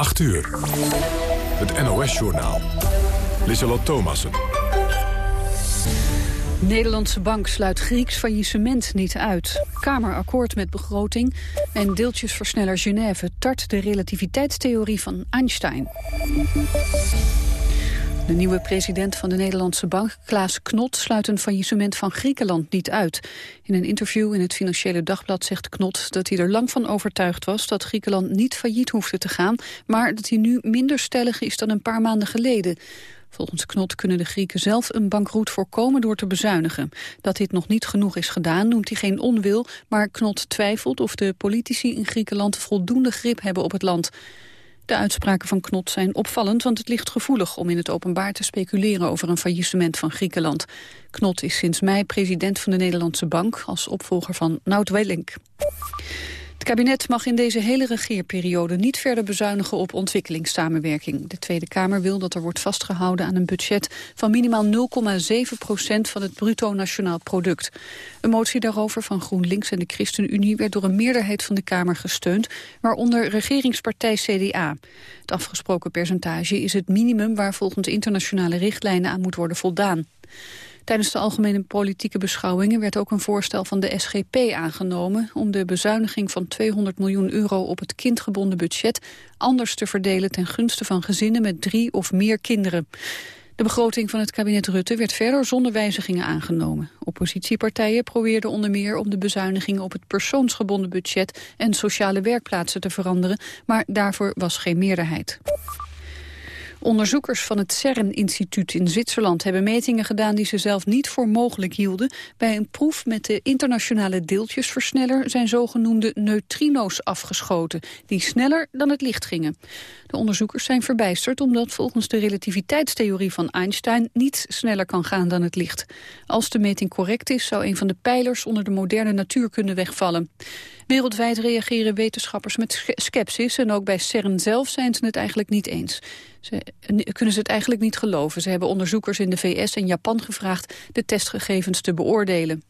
8 uur. Het NOS-journaal. Lissalot Thomassen. Nederlandse bank sluit Grieks faillissement niet uit. Kamerakkoord met begroting en deeltjesversneller Genève tart de relativiteitstheorie van Einstein. De nieuwe president van de Nederlandse bank, Klaas Knot, sluit een faillissement van Griekenland niet uit. In een interview in het Financiële Dagblad zegt Knot dat hij er lang van overtuigd was dat Griekenland niet failliet hoefde te gaan, maar dat hij nu minder stellig is dan een paar maanden geleden. Volgens Knot kunnen de Grieken zelf een bankroet voorkomen door te bezuinigen. Dat dit nog niet genoeg is gedaan noemt hij geen onwil, maar Knot twijfelt of de politici in Griekenland voldoende grip hebben op het land. De uitspraken van Knot zijn opvallend, want het ligt gevoelig om in het openbaar te speculeren over een faillissement van Griekenland. Knot is sinds mei president van de Nederlandse Bank als opvolger van Nout Welling. Het kabinet mag in deze hele regeerperiode niet verder bezuinigen op ontwikkelingssamenwerking. De Tweede Kamer wil dat er wordt vastgehouden aan een budget van minimaal 0,7 procent van het bruto nationaal product. Een motie daarover van GroenLinks en de ChristenUnie werd door een meerderheid van de Kamer gesteund, waaronder regeringspartij CDA. Het afgesproken percentage is het minimum waar volgens internationale richtlijnen aan moet worden voldaan. Tijdens de algemene politieke beschouwingen werd ook een voorstel van de SGP aangenomen om de bezuiniging van 200 miljoen euro op het kindgebonden budget anders te verdelen ten gunste van gezinnen met drie of meer kinderen. De begroting van het kabinet Rutte werd verder zonder wijzigingen aangenomen. Oppositiepartijen probeerden onder meer om de bezuinigingen op het persoonsgebonden budget en sociale werkplaatsen te veranderen, maar daarvoor was geen meerderheid. Onderzoekers van het CERN-instituut in Zwitserland hebben metingen gedaan die ze zelf niet voor mogelijk hielden. Bij een proef met de internationale deeltjesversneller zijn zogenoemde neutrino's afgeschoten, die sneller dan het licht gingen. De onderzoekers zijn verbijsterd omdat volgens de relativiteitstheorie van Einstein niets sneller kan gaan dan het licht. Als de meting correct is, zou een van de pijlers onder de moderne natuurkunde wegvallen. Wereldwijd reageren wetenschappers met sceptisch en ook bij CERN zelf zijn ze het eigenlijk niet eens. Ze kunnen ze het eigenlijk niet geloven. Ze hebben onderzoekers in de VS en Japan gevraagd de testgegevens te beoordelen.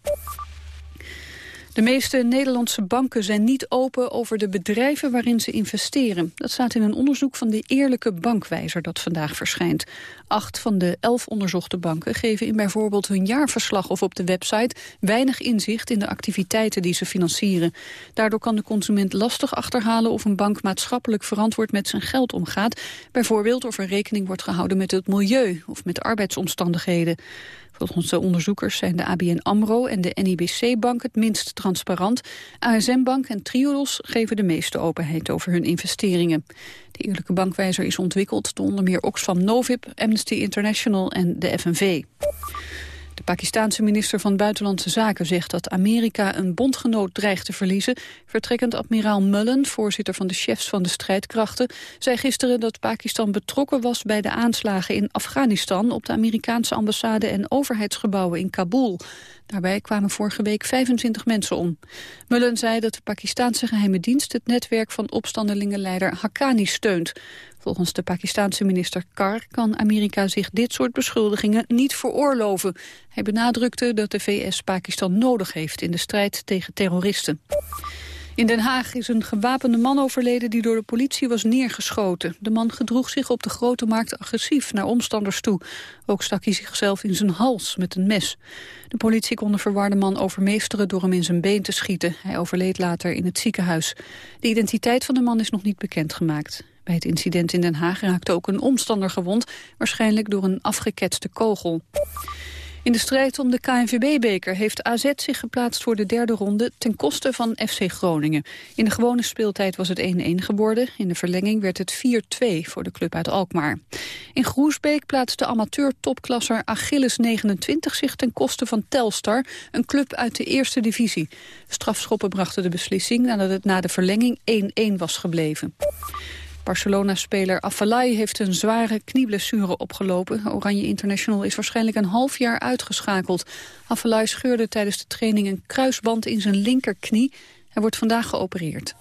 De meeste Nederlandse banken zijn niet open over de bedrijven waarin ze investeren. Dat staat in een onderzoek van de Eerlijke Bankwijzer dat vandaag verschijnt. Acht van de elf onderzochte banken geven in bijvoorbeeld hun jaarverslag of op de website weinig inzicht in de activiteiten die ze financieren. Daardoor kan de consument lastig achterhalen of een bank maatschappelijk verantwoord met zijn geld omgaat. Bijvoorbeeld of er rekening wordt gehouden met het milieu of met arbeidsomstandigheden. Volgens de onderzoekers zijn de ABN AMRO en de NIBC-bank het minst transparant. ASM-bank en Triodos geven de meeste openheid over hun investeringen. De eerlijke bankwijzer is ontwikkeld door onder meer Oxfam Novib, Amnesty International en de FNV. De minister van Buitenlandse Zaken zegt dat Amerika een bondgenoot dreigt te verliezen. Vertrekkend admiraal Mullen, voorzitter van de chefs van de strijdkrachten, zei gisteren dat Pakistan betrokken was bij de aanslagen in Afghanistan op de Amerikaanse ambassade en overheidsgebouwen in Kabul. Daarbij kwamen vorige week 25 mensen om. Mullen zei dat de Pakistanse geheime dienst het netwerk van opstandelingenleider Haqqani steunt. Volgens de Pakistanse minister Kar kan Amerika zich dit soort beschuldigingen niet veroorloven. Hij benadrukte dat de VS Pakistan nodig heeft in de strijd tegen terroristen. In Den Haag is een gewapende man overleden die door de politie was neergeschoten. De man gedroeg zich op de grote markt agressief naar omstanders toe. Ook stak hij zichzelf in zijn hals met een mes. De politie kon de verwarde man overmeesteren door hem in zijn been te schieten. Hij overleed later in het ziekenhuis. De identiteit van de man is nog niet bekendgemaakt. Bij het incident in Den Haag raakte ook een omstander gewond, waarschijnlijk door een afgeketste kogel. In de strijd om de KNVB-beker heeft AZ zich geplaatst voor de derde ronde ten koste van FC Groningen. In de gewone speeltijd was het 1-1 geworden. In de verlenging werd het 4-2 voor de club uit Alkmaar. In Groesbeek plaatste amateur-topklasser Achilles 29 zich ten koste van Telstar, een club uit de eerste divisie. Strafschoppen brachten de beslissing nadat het na de verlenging 1-1 was gebleven. Barcelona-speler Afellay heeft een zware knieblessure opgelopen. Oranje International is waarschijnlijk een half jaar uitgeschakeld. Afellay scheurde tijdens de training een kruisband in zijn linkerknie. Hij wordt vandaag geopereerd.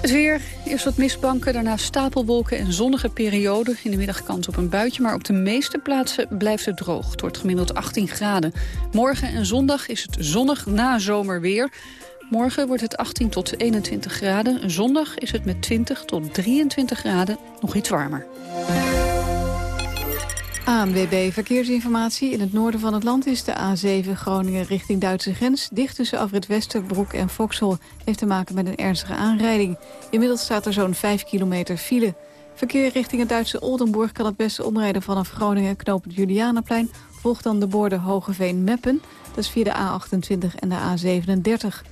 Het weer, eerst wat mistbanken, daarna stapelwolken en zonnige perioden. In de middag kans op een buitje, maar op de meeste plaatsen blijft het droog. Het wordt gemiddeld 18 graden. Morgen en zondag is het zonnig na zomerweer. Morgen wordt het 18 tot 21 graden. Zondag is het met 20 tot 23 graden nog iets warmer. ANWB Verkeersinformatie. In het noorden van het land is de A7 Groningen richting Duitse grens. Dicht tussen afrit Westerbroek en Vauxhall heeft te maken met een ernstige aanrijding. Inmiddels staat er zo'n 5 kilometer file. Verkeer richting het Duitse Oldenburg kan het beste omrijden vanaf Groningen knopend Julianaplein. Volgt dan de borden Hogeveen-Meppen. Dat is via de A28 en de A37.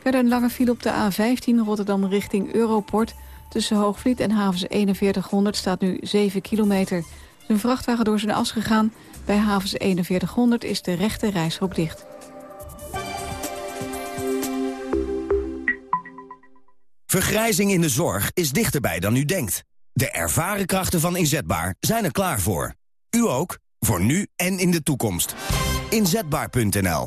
Verder een lange file op de A15 Rotterdam richting Europort. Tussen Hoogvliet en havens 4100 staat nu 7 kilometer. Een vrachtwagen door zijn as gegaan. Bij havens 4100 is de rechte reishok dicht. Vergrijzing in de zorg is dichterbij dan u denkt. De ervaren krachten van Inzetbaar zijn er klaar voor. U ook, voor nu en in de toekomst. Inzetbaar.nl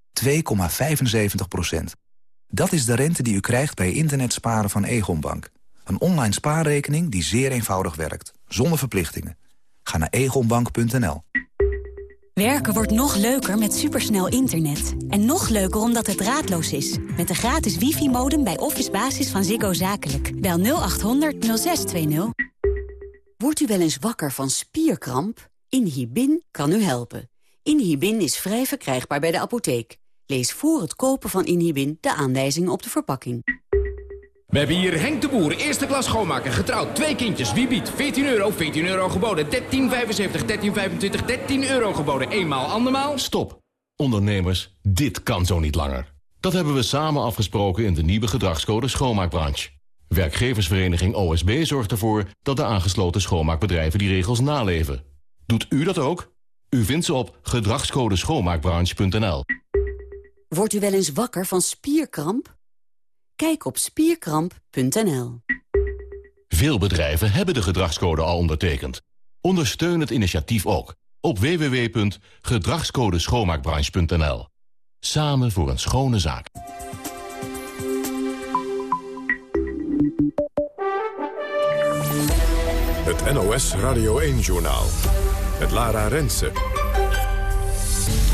2,75 procent. Dat is de rente die u krijgt bij internetsparen van Egonbank. Een online spaarrekening die zeer eenvoudig werkt zonder verplichtingen. Ga naar egonbank.nl. Werken wordt nog leuker met supersnel internet. En nog leuker omdat het draadloos is. Met de gratis wifi-modem bij Office Basis van Ziggo Zakelijk. Bel 0800 0620. Wordt u wel eens wakker van spierkramp? Inhibin kan u helpen. Inhibin is vrij verkrijgbaar bij de apotheek. Lees voor het kopen van Inhibin de aanwijzingen op de verpakking. We hebben hier Henk de Boer, eerste klas schoonmaker, getrouwd, twee kindjes. Wie biedt? 14 euro, 14 euro geboden, 13,75, 13,25, 13 euro geboden. Eenmaal, andermaal? Stop. Ondernemers, dit kan zo niet langer. Dat hebben we samen afgesproken in de nieuwe gedragscode schoonmaakbranche. Werkgeversvereniging OSB zorgt ervoor dat de aangesloten schoonmaakbedrijven die regels naleven. Doet u dat ook? U vindt ze op gedragscodeschoonmaakbranche.nl. Wordt u wel eens wakker van spierkramp? Kijk op spierkramp.nl. Veel bedrijven hebben de gedragscode al ondertekend. Ondersteun het initiatief ook op www.gedragscodeschoonmaakbranche.nl. Samen voor een schone zaak. Het NOS Radio 1-journaal. Het Lara Rensen.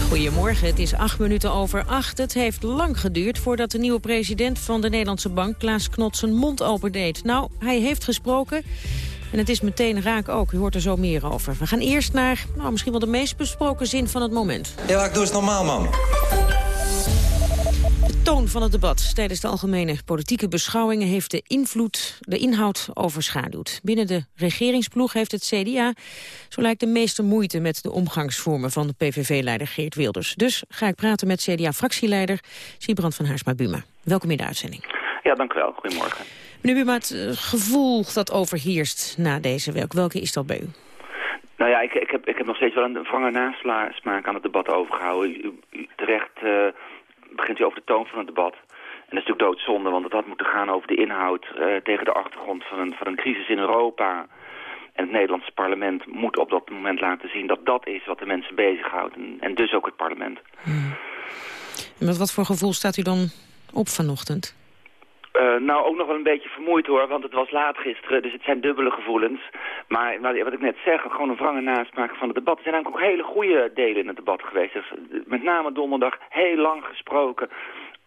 Goedemorgen, het is acht minuten over acht. Het heeft lang geduurd voordat de nieuwe president van de Nederlandse Bank... Klaas Knot zijn mond opendeed. Nou, hij heeft gesproken en het is meteen raak ook. U hoort er zo meer over. We gaan eerst naar nou, misschien wel de meest besproken zin van het moment. Ja, ik doe het normaal, man toon van het debat tijdens de algemene politieke beschouwingen... heeft de invloed, de inhoud overschaduwd. Binnen de regeringsploeg heeft het CDA, zo lijkt de meeste moeite... met de omgangsvormen van de PVV-leider Geert Wilders. Dus ga ik praten met CDA-fractieleider Siebrand van Haarsma-Buma. Welkom in de uitzending. Ja, dank u wel. Goedemorgen. Meneer Buma, het eh, gevoel dat overheerst na deze week, welke is dat bij u? Nou ja, ik, ik, heb, ik heb nog steeds wel een vanger nasmaak aan het debat overgehouden. U, u terecht... Uh, begint u over de toon van het debat. En dat is natuurlijk doodzonde, want het had moeten gaan over de inhoud... Uh, tegen de achtergrond van een, van een crisis in Europa. En het Nederlandse parlement moet op dat moment laten zien... dat dat is wat de mensen bezighoudt. En, en dus ook het parlement. Hmm. En met wat voor gevoel staat u dan op vanochtend? Uh, nou, ook nog wel een beetje vermoeid hoor, want het was laat gisteren, dus het zijn dubbele gevoelens. Maar wat ik net zeg, gewoon een wrange nasmaak van het debat. Er zijn eigenlijk ook hele goede delen in het debat geweest. Dus met name donderdag heel lang gesproken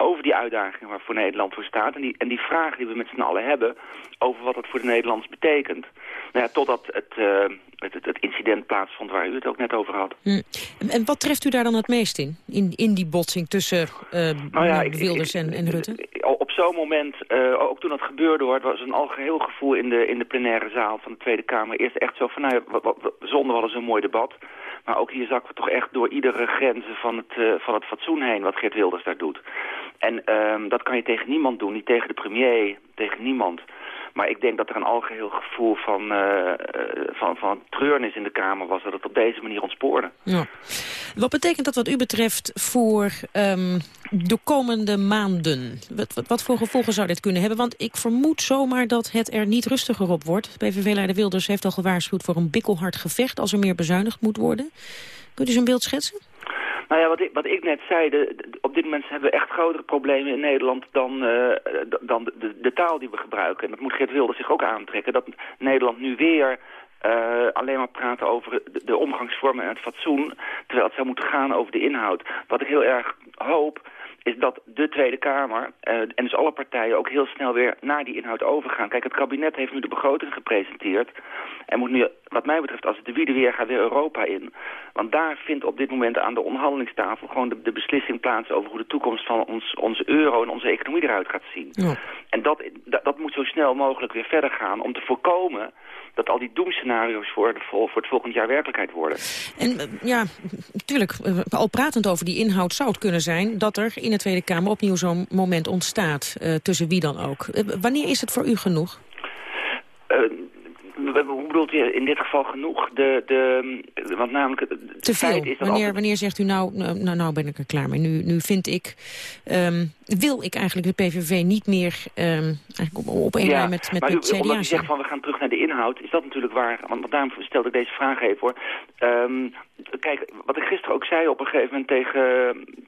over die uitdagingen waarvoor Nederland voor staat. En die, en die vraag die we met z'n allen hebben over wat het voor de Nederlands betekent. Nou ja, totdat het, uh, het, het, incident plaatsvond waar u het ook net over had. Hm. En wat treft u daar dan het meest in? In, in die botsing tussen uh, nou ja, Wilders en, en Rutte? Zo'n moment, uh, ook toen dat gebeurde hoor, was een algeheel gevoel in de, in de plenaire zaal van de Tweede Kamer. Eerst echt zo van, nou ja, zonder hadden ze een mooi debat. Maar ook hier zakken we toch echt door iedere grenzen van het, uh, van het fatsoen heen wat Geert Wilders daar doet. En um, dat kan je tegen niemand doen, niet tegen de premier, tegen niemand. Maar ik denk dat er een algeheel gevoel van, uh, van, van treurnis in de Kamer was... dat het op deze manier ontspoorde. Ja. Wat betekent dat wat u betreft voor um, de komende maanden? Wat, wat, wat, voor gevolgen zou dit kunnen hebben? Want ik vermoed zomaar dat het er niet rustiger op wordt. PVV-leider Wilders heeft al gewaarschuwd voor een bikkelhard gevecht... als er meer bezuinigd moet worden. Kunt u een beeld schetsen? Nou ja, wat ik, wat ik net zei, op dit moment hebben we echt grotere problemen in Nederland dan, uh, dan de, de, taal die we gebruiken. En dat moet Geert Wilder zich ook aantrekken, dat Nederland nu weer uh, alleen maar praten over de, omgangsvormen en het fatsoen, terwijl het zou moeten gaan over de inhoud. Wat ik heel erg hoop, is dat de Tweede Kamer uh, en dus alle partijen ook heel snel weer naar die inhoud overgaan. Kijk, het kabinet heeft nu de begroting gepresenteerd en moet nu, wat mij betreft, als het de wiede weer gaat, weer Europa in. Want daar vindt op dit moment aan de onderhandelingstafel gewoon de, de beslissing plaats over hoe de toekomst van ons, onze euro en onze economie eruit gaat zien. Ja. En dat, dat, dat moet zo snel mogelijk weer verder gaan om te voorkomen dat al die doemscenario's voor, de, voor het volgend jaar werkelijkheid worden. En eh, ja, natuurlijk, eh, al pratend over die inhoud zou het kunnen zijn... dat er in de Tweede Kamer opnieuw zo'n moment ontstaat, uh, tussen wie dan ook. Uh, wanneer is het voor u genoeg? hoe bedoelt u in dit geval genoeg? De, de, want namelijk, Te veel. Wanneer, wanneer zegt u nou, nou, nou ben ik er klaar mee. Nu, nu vind ik, um, wil ik eigenlijk de PVV niet meer um, eigenlijk op, op één lijn met, met, maar met u, CDA. u zegt van we gaan terug naar de inhoud, is dat natuurlijk waar. Want daarom stelde ik deze vraag even hoor. Um, kijk, wat ik gisteren ook zei op een gegeven moment tegen,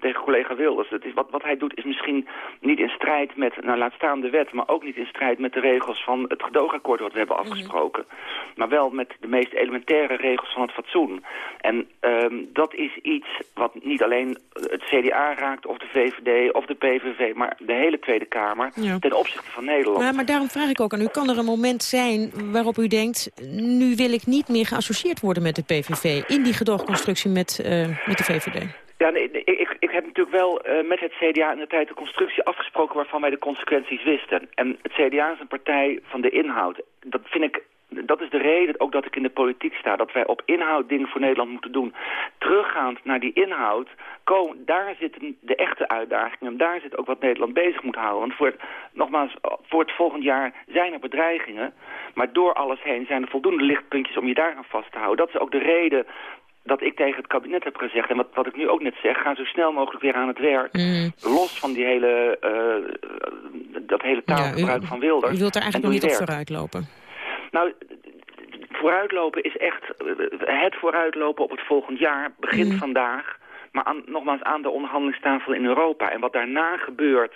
tegen collega Wilders. Het is, wat, wat hij doet is misschien niet in strijd met, nou laat staan de wet, maar ook niet in strijd met de regels van het gedoogakkoord wat we hebben mhm. afgesproken. Maar wel met de meest elementaire regels van het fatsoen. En um, dat is iets wat niet alleen het CDA raakt of de VVD of de PVV, maar de hele Tweede Kamer ja. ten opzichte van Nederland. Ja, maar daarom vraag ik ook aan u, kan er een moment zijn waarop u denkt, nu wil ik niet meer geassocieerd worden met de PVV in die gedoog constructie met, uh, met de VVD? Ja, nee, ik, ik heb natuurlijk wel uh, met het CDA in de tijd een constructie afgesproken waarvan wij de consequenties wisten. En het CDA is een partij van de inhoud. Dat vind ik dat is de reden ook dat ik in de politiek sta. Dat wij op inhoud dingen voor Nederland moeten doen. Teruggaand naar die inhoud, daar zitten de echte uitdagingen. En daar zit ook wat Nederland bezig moet houden. Want voor het, nogmaals, voor het volgend jaar zijn er bedreigingen. Maar door alles heen zijn er voldoende lichtpuntjes om je daar aan vast te houden. Dat is ook de reden dat ik tegen het kabinet heb gezegd, en wat, wat ik nu ook net zeg, ga zo snel mogelijk weer aan het werk. Mm. Los van die hele, uh, dat hele taalgebruik van Wilders. U wilt er eigenlijk nog niet op vooruit lopen? Nou, vooruitlopen is echt... Het vooruitlopen op het volgend jaar begint mm. vandaag. Maar aan, nogmaals aan de onderhandelingstafel in Europa. En wat daarna gebeurt,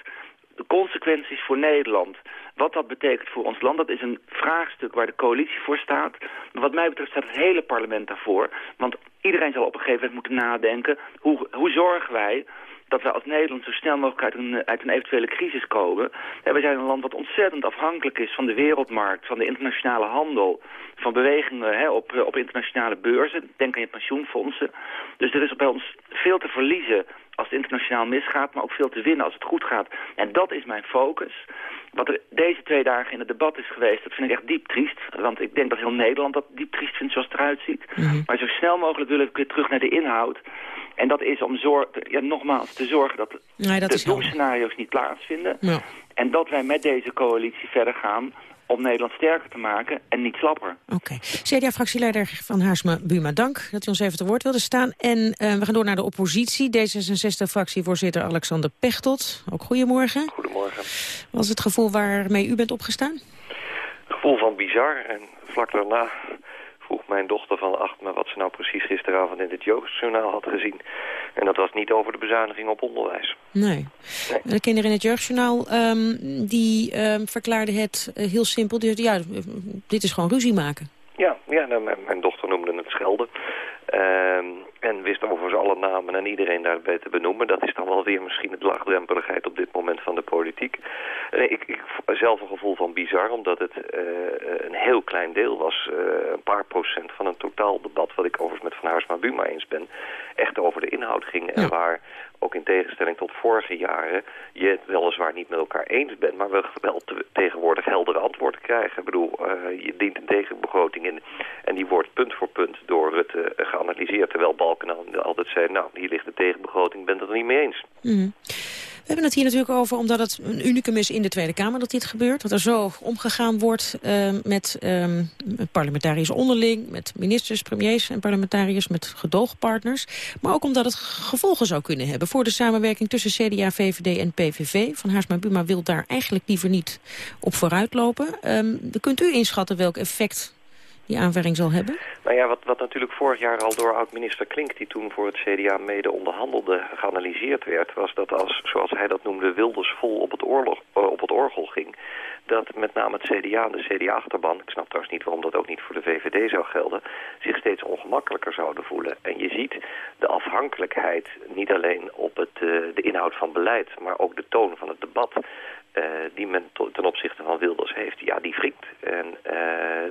de consequenties voor Nederland... Wat dat betekent voor ons land, dat is een vraagstuk waar de coalitie voor staat. Maar wat mij betreft staat het hele parlement daarvoor. Want iedereen zal op een gegeven moment moeten nadenken... hoe, hoe zorgen wij dat we als Nederland zo snel mogelijk uit een, uit een eventuele crisis komen. En we zijn een land wat ontzettend afhankelijk is van de wereldmarkt, van de internationale handel, van bewegingen hè, op, op internationale beurzen. Denk aan je pensioenfondsen. Dus er is bij ons veel te verliezen als het internationaal misgaat, maar ook veel te winnen als het goed gaat. En dat is mijn focus. Wat er deze twee dagen in het debat is geweest, dat vind ik echt diep triest. Want ik denk dat heel Nederland dat diep triest vindt zoals het eruit ziet. Mhm. Maar zo snel mogelijk wil ik weer terug naar de inhoud. En dat is om zorg, ja, nogmaals te zorgen dat, nee, dat de doemscenario's niet plaatsvinden. Ja. En dat wij met deze coalitie verder gaan om Nederland sterker te maken en niet slapper. Oké. Okay. CDA-fractieleider van Haarsma Buma, dank dat u ons even te woord wilde staan. En uh, we gaan door naar de oppositie. D66-fractievoorzitter Alexander Pechtold. Ook goedemorgen. Goedemorgen. Wat is het gevoel waarmee u bent opgestaan? Het gevoel van bizar. En vlak daarna vroeg mijn dochter van acht me wat ze nou precies gisteravond in het jeugdjournaal had gezien. En dat was niet over de bezuiniging op onderwijs. Nee. nee. De kinderen in het jeugdjournaal um, die um, verklaarden het uh, heel simpel. Die, ja, dit is gewoon ruzie maken. Ja, ja nou, mijn, mijn, dochter noemde het schelden. Um, en wist overigens alle namen en iedereen daarbij te benoemen. Dat is dan wel weer misschien de laagdrempeligheid op dit moment van de politiek. Nee, ik, ik zelf een gevoel van bizar, omdat het uh, een heel klein deel was. Uh, een paar procent van een totaal debat, wat ik overigens met Van Haarsma Buma eens ben, echt over de inhoud ging. En waar ook in tegenstelling tot vorige jaren, je het weliswaar niet met elkaar eens bent, maar we wel te, tegenwoordig heldere antwoorden krijgen. Ik bedoel, uh, je dient een tegenbegroting in en die wordt punt voor punt door het uh, geanalyseerd, terwijl Balken altijd zei, nou, hier ligt de tegenbegroting, ik ben het er niet mee eens. Mm. We hebben het hier natuurlijk over omdat het een unicum is in de Tweede Kamer dat dit gebeurt. Dat er zo omgegaan wordt uh, met uh, onderling, met ministers, premiers en parlementariërs, met gedoogpartners. Maar ook omdat het gevolgen zou kunnen hebben voor de samenwerking tussen CDA, VVD en PVV. Van Haarsma Buma wil daar eigenlijk liever niet op vooruitlopen. Um, kunt u inschatten welk effect die aanwerking zal hebben? Nou ja, wat, wat natuurlijk vorig jaar al door oud-minister Klink... die toen voor het CDA mede onderhandelde, geanalyseerd werd... was dat als, zoals hij dat noemde, Wilders vol op het, uh, op het orgel ging... dat met name het CDA en de CDA-achterban... ik snap trouwens niet waarom dat ook niet voor de VVD zou gelden... zich steeds ongemakkelijker zouden voelen. En je ziet de afhankelijkheid niet alleen op het, uh, de inhoud van beleid... maar ook de toon van het debat... Uh, die men ten opzichte van Wilders heeft, ja, die wringt. En uh,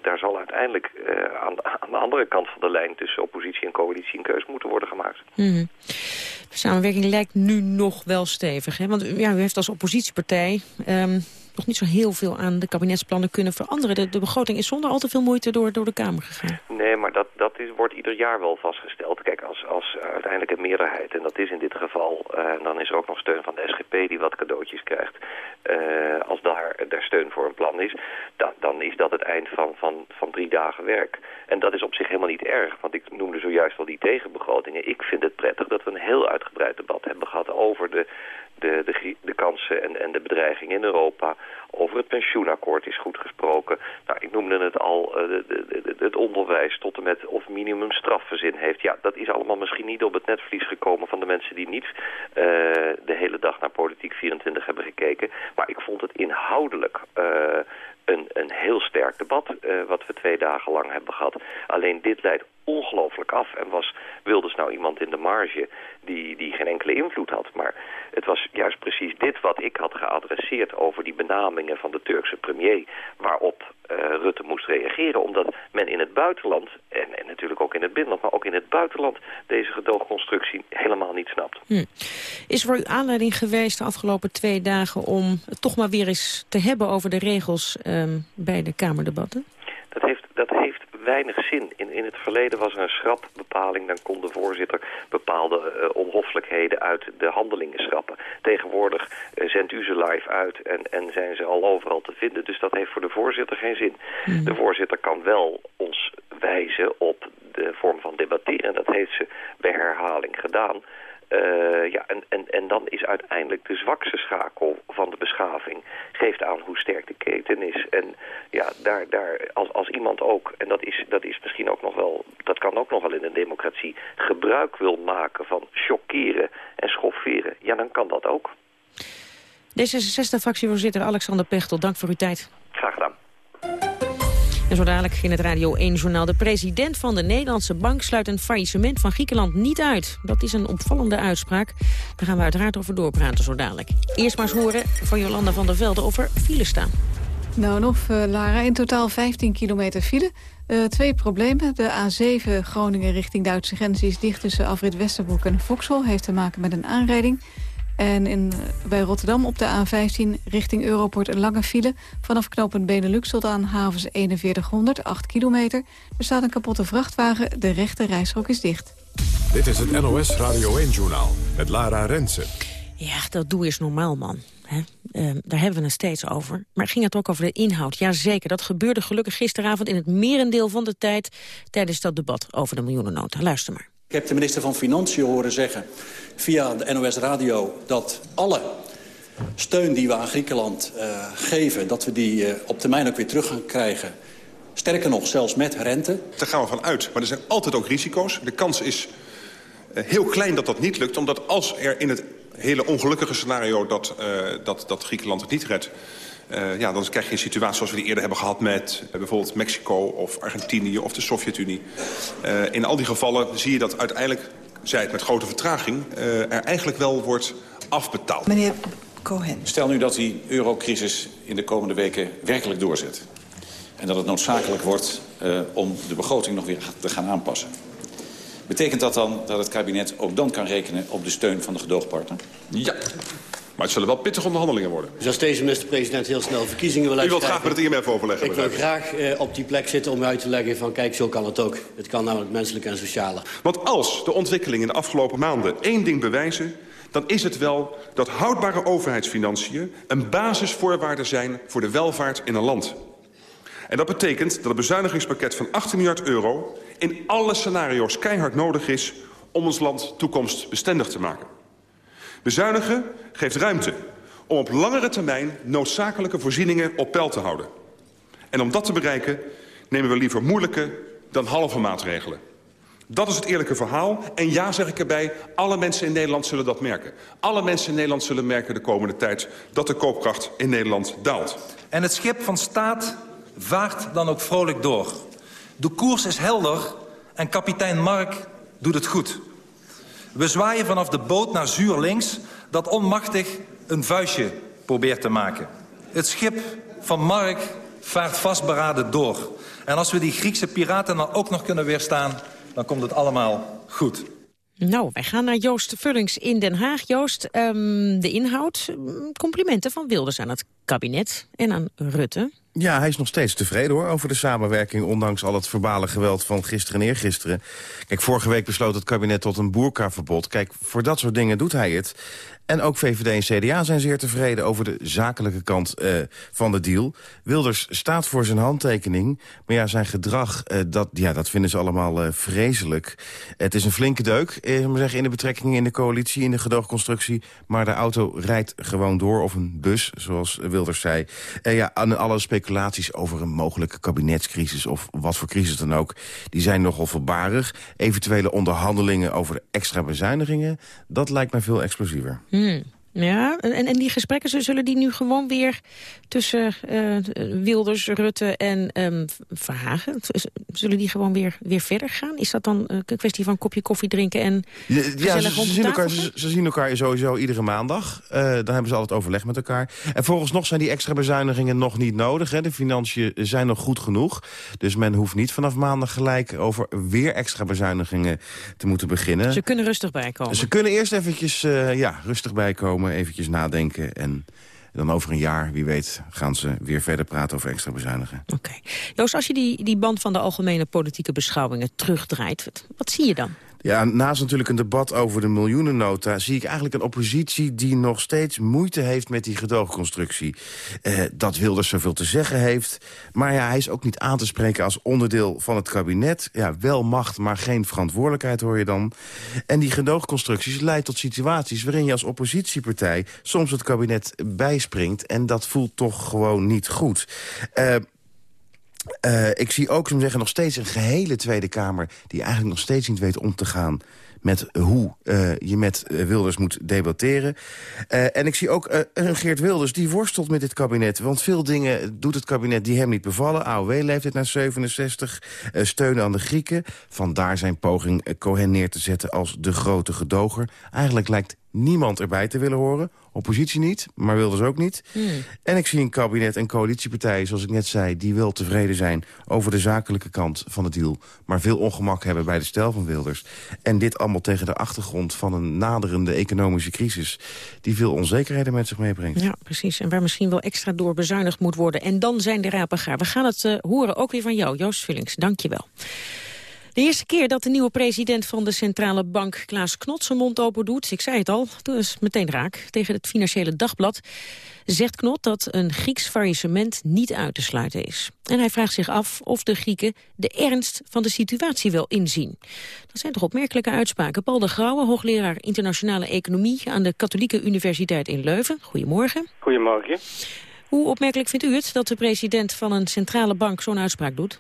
daar zal uiteindelijk uh, aan, aan, de andere kant van de lijn tussen oppositie en coalitie een keus moeten worden gemaakt. -hmm. De samenwerking lijkt nu nog wel stevig. Hè? Want ja, u heeft als oppositiepartij um, nog niet zo heel veel aan de kabinetsplannen kunnen veranderen. De, begroting is zonder al te veel moeite door, door de Kamer gegaan. Nee, maar dat, dat is, wordt ieder jaar wel vastgesteld. Kijk, als, als uiteindelijk een meerderheid, en dat is in dit geval... Uh, dan is er ook nog steun van de SGP die wat cadeautjes krijgt... Uh, als daar, daar steun voor een plan is, dan, dan is dat het eind van, van, van drie dagen werk. En dat is op zich helemaal niet erg, want ik noemde zojuist al die tegenbegrotingen. Ik vind het prettig dat we een heel uitgebreid debat hebben gehad over de, de, de, de kansen en, en de bedreigingen in Europa. Over het pensioenakkoord is goed gesproken. Nou, ik noemde het al, uh, de, de, het onderwijs tot en met of minimum strafverzin heeft. Ja, dat is allemaal misschien niet op het netvlies gekomen van de mensen die niet uh, de hele dag naar Politiek 24 hebben gekeken. Maar ik vond het inhoudelijk uh, een, een heel sterk debat uh, wat we twee dagen lang hebben gehad. Alleen dit leidt ongelooflijk af en was Wilders nou iemand in de marge die, die geen enkele invloed had. Maar het was juist precies dit wat ik had geadresseerd over die benamingen van de Turkse premier waarop uh, Rutte moest reageren. Omdat men in het buitenland, en, en natuurlijk ook in het binnenland, maar ook in het buitenland deze gedoogconstructie. Hm. Is voor u aanleiding geweest de afgelopen twee dagen om het toch maar weer eens te hebben over de regels um, bij de Kamerdebatten? Dat heeft, dat heeft weinig zin. In, in het verleden was er een schrapbepaling. Dan kon de voorzitter bepaalde uh, onhoffelijkheden uit de handelingen schrappen. Tegenwoordig uh, zendt u ze live uit en, en zijn ze al overal te vinden. Dus dat heeft voor de voorzitter geen zin. Mm. De voorzitter kan wel ons wijzen op de vorm van debatteren. Dat heeft ze bij herhaling gedaan. Uh, ja, en, en, en dan is uiteindelijk de zwakste schakel van de beschaving... geeft aan hoe sterk de keten is. En ja, daar, daar, als, als iemand ook, en dat is, dat is misschien ook nog wel... dat kan ook nog wel in een democratie... gebruik wil maken van chockeren en schofferen... ja, dan kan dat ook. D66-fractievoorzitter Alexander Pechtel, dank voor uw tijd. Graag gedaan. En zo dadelijk in het Radio 1-journaal. De president van de Nederlandse bank sluit een faillissement van Griekenland niet uit. Dat is een opvallende uitspraak. Daar gaan we uiteraard over doorpraten zo dadelijk. Eerst maar eens horen van Jolanda van der Velde of er files staan. Nou, nog, uh, Lara, in totaal 15 kilometer file. Uh, twee problemen. De A7 Groningen richting Duitse grens is dicht tussen Afrit Westerbroek en Vauxhall. Heeft te maken met een aanrijding. En in, bij Rotterdam op de A15 richting Europort een lange file... vanaf knooppunt Benelux tot aan havens 4100, 8 kilometer. Er staat een kapotte vrachtwagen, de rechte reishok is dicht. Dit is het NOS Radio 1-journaal met Lara Rensen. Ja, dat doe eens normaal, man. He? Uh, daar hebben we het steeds over. Maar ging het ook over de inhoud? Jazeker, dat gebeurde gelukkig gisteravond in het merendeel van de tijd... tijdens dat debat over de miljoenennota. Luister maar. Heb de minister van Financiën horen zeggen via de NOS Radio... dat alle steun die we aan Griekenland uh, geven... dat we die uh, op termijn ook weer terug gaan krijgen. Sterker nog, zelfs met rente. Daar gaan we van uit. Maar er zijn altijd ook risico's. De kans is uh, heel klein dat dat niet lukt. Omdat als er in het hele ongelukkige scenario... dat, dat, dat Griekenland het niet redt... Uh, ja, dan krijg je een situatie zoals we die eerder hebben gehad met uh, bijvoorbeeld Mexico of Argentinië of de Sovjet-Unie. Uh, in al die gevallen zie je dat uiteindelijk, zij het met grote vertraging, er eigenlijk wel wordt afbetaald. Meneer Cohen. Stel nu dat die eurocrisis in de komende weken werkelijk doorzet. En dat het noodzakelijk wordt om de begroting nog weer te gaan aanpassen. Betekent dat dan dat het kabinet ook dan kan rekenen op de steun van de gedoogpartner? Ja. Maar het zullen wel pittige onderhandelingen worden. Dus als deze minister-president heel snel verkiezingen wil U wilt graag met het IMF overleggen? Ik wil graag uh, op die plek zitten om uit te leggen van... kijk, zo kan het ook. Het kan namelijk menselijk en sociale. Want als de ontwikkelingen in de afgelopen maanden één ding bewijzen dan is het wel dat houdbare overheidsfinanciën... een basisvoorwaarde zijn voor de welvaart in een land. En dat betekent dat een bezuinigingspakket van 18 miljard euro... in alle scenario's keihard nodig is om ons land toekomstbestendig te maken. Bezuinigen geeft ruimte om op langere termijn noodzakelijke voorzieningen op peil te houden. En om dat te bereiken nemen we liever moeilijke dan halve maatregelen. Dat is het eerlijke verhaal. En ja, zeg ik erbij, alle mensen in Nederland zullen dat merken. Alle mensen in Nederland zullen merken de komende tijd... dat de koopkracht in Nederland daalt. En het schip van staat vaart dan ook vrolijk door. De koers is helder en kapitein Mark doet het goed. We zwaaien vanaf de boot naar zuur links... dat onmachtig een vuistje probeert te maken. Het schip van Mark vaart vastberaden door. En als we die Griekse piraten dan ook nog kunnen weerstaan... dan komt het allemaal goed. Nou, wij gaan naar Joost Vullings in Den Haag. Joost, um, de inhoud, complimenten van Wilders aan het kabinet en aan Rutte. Ja, hij is nog steeds tevreden hoor over de samenwerking... ondanks al het verbale geweld van gisteren en eergisteren. Kijk, vorige week besloot het kabinet tot een boerkaverbod. Kijk, voor dat soort dingen doet hij het. En ook VVD en CDA zijn zeer tevreden over de zakelijke kant uh, van de deal. Wilders staat voor zijn handtekening. Maar ja, zijn gedrag, uh, dat, ja, dat vinden ze allemaal uh, vreselijk. Het is een flinke deuk maar zeggen, in de betrekkingen in de coalitie, in de gedoogconstructie. Maar de auto rijdt gewoon door, of een bus, zoals Wilders zei. ja, aan alle speculaties over een mogelijke kabinetscrisis... of wat voor crisis dan ook, die zijn nogal voorbarig. Eventuele onderhandelingen over extra bezuinigingen... dat lijkt mij veel explosiever. Hmm. Ja, en, en die gesprekken, zullen die nu gewoon weer tussen uh, Wilders, Rutte en um, Verhagen... zullen die gewoon weer, weer verder gaan? Is dat dan een kwestie van kopje koffie drinken en ja, ja ze, ze, zien elkaar, ze, ze, zien elkaar sowieso iedere maandag. Uh, dan hebben ze altijd overleg met elkaar. En volgens nog zijn die extra bezuinigingen nog niet nodig. Hè. De financiën zijn nog goed genoeg. Dus men hoeft niet vanaf maandag gelijk over weer extra bezuinigingen te moeten beginnen. Ze kunnen rustig bijkomen. Ze kunnen eerst eventjes uh, ja, rustig bijkomen eventjes nadenken. En dan over een jaar, wie weet, gaan ze weer verder praten over extra bezuinigen. Oké. Okay. Joost, als je die, die band van de algemene politieke beschouwingen terugdraait... wat zie je dan? Ja, naast natuurlijk een debat over de miljoenennota... zie ik eigenlijk een oppositie die nog steeds moeite heeft met die gedoogconstructie. Eh, dat Wilders zoveel te zeggen heeft. Maar ja, hij is ook niet aan te spreken als onderdeel van het kabinet. Ja, wel macht, maar geen verantwoordelijkheid hoor je dan. En die gedoogconstructies leidt tot situaties... waarin je als oppositiepartij soms het kabinet bijspringt... en dat voelt toch gewoon niet goed. Uh, uh, ik zie ook, zeggen, nog steeds een gehele Tweede Kamer... die eigenlijk nog steeds niet weet om te gaan met hoe uh, je met uh, Wilders moet debatteren. En ik zie ook een Geert Wilders die worstelt met dit kabinet. Want veel dingen doet het kabinet die hem niet bevallen. AOW-leeftijd naar 67, steunen aan de Grieken. Vandaar zijn poging Cohen neer te zetten als de grote gedoger. Eigenlijk lijkt niemand erbij te willen horen. Oppositie niet, maar Wilders ook niet. Hmm. En ik zie een kabinet en coalitiepartijen, zoals ik net zei... die wel tevreden zijn over de zakelijke kant van het deal... maar veel ongemak hebben bij de stijl van Wilders. En dit allemaal tegen de achtergrond van een naderende economische crisis... die veel onzekerheden met zich meebrengt. Ja, precies. En waar misschien wel extra door bezuinigd moet worden. En dan zijn de rapen gaar. We gaan het uh, horen, ook weer van jou, Joost Vullings. Dank je wel. De eerste keer dat de nieuwe president van de centrale bank Klaas Knot zijn mond open doet, ik zei het al, dus meteen raak, tegen het Financiële Dagblad, zegt Knot dat een Grieks faillissement niet uit te sluiten is. En hij vraagt zich af of de Grieken de ernst van de situatie wel inzien. Dat zijn toch opmerkelijke uitspraken. Paul de Grauwe, hoogleraar internationale economie aan de Katholieke Universiteit in Leuven. Goedemorgen. Goedemorgen. Hoe opmerkelijk vindt u het dat de president van een centrale bank zo'n uitspraak doet?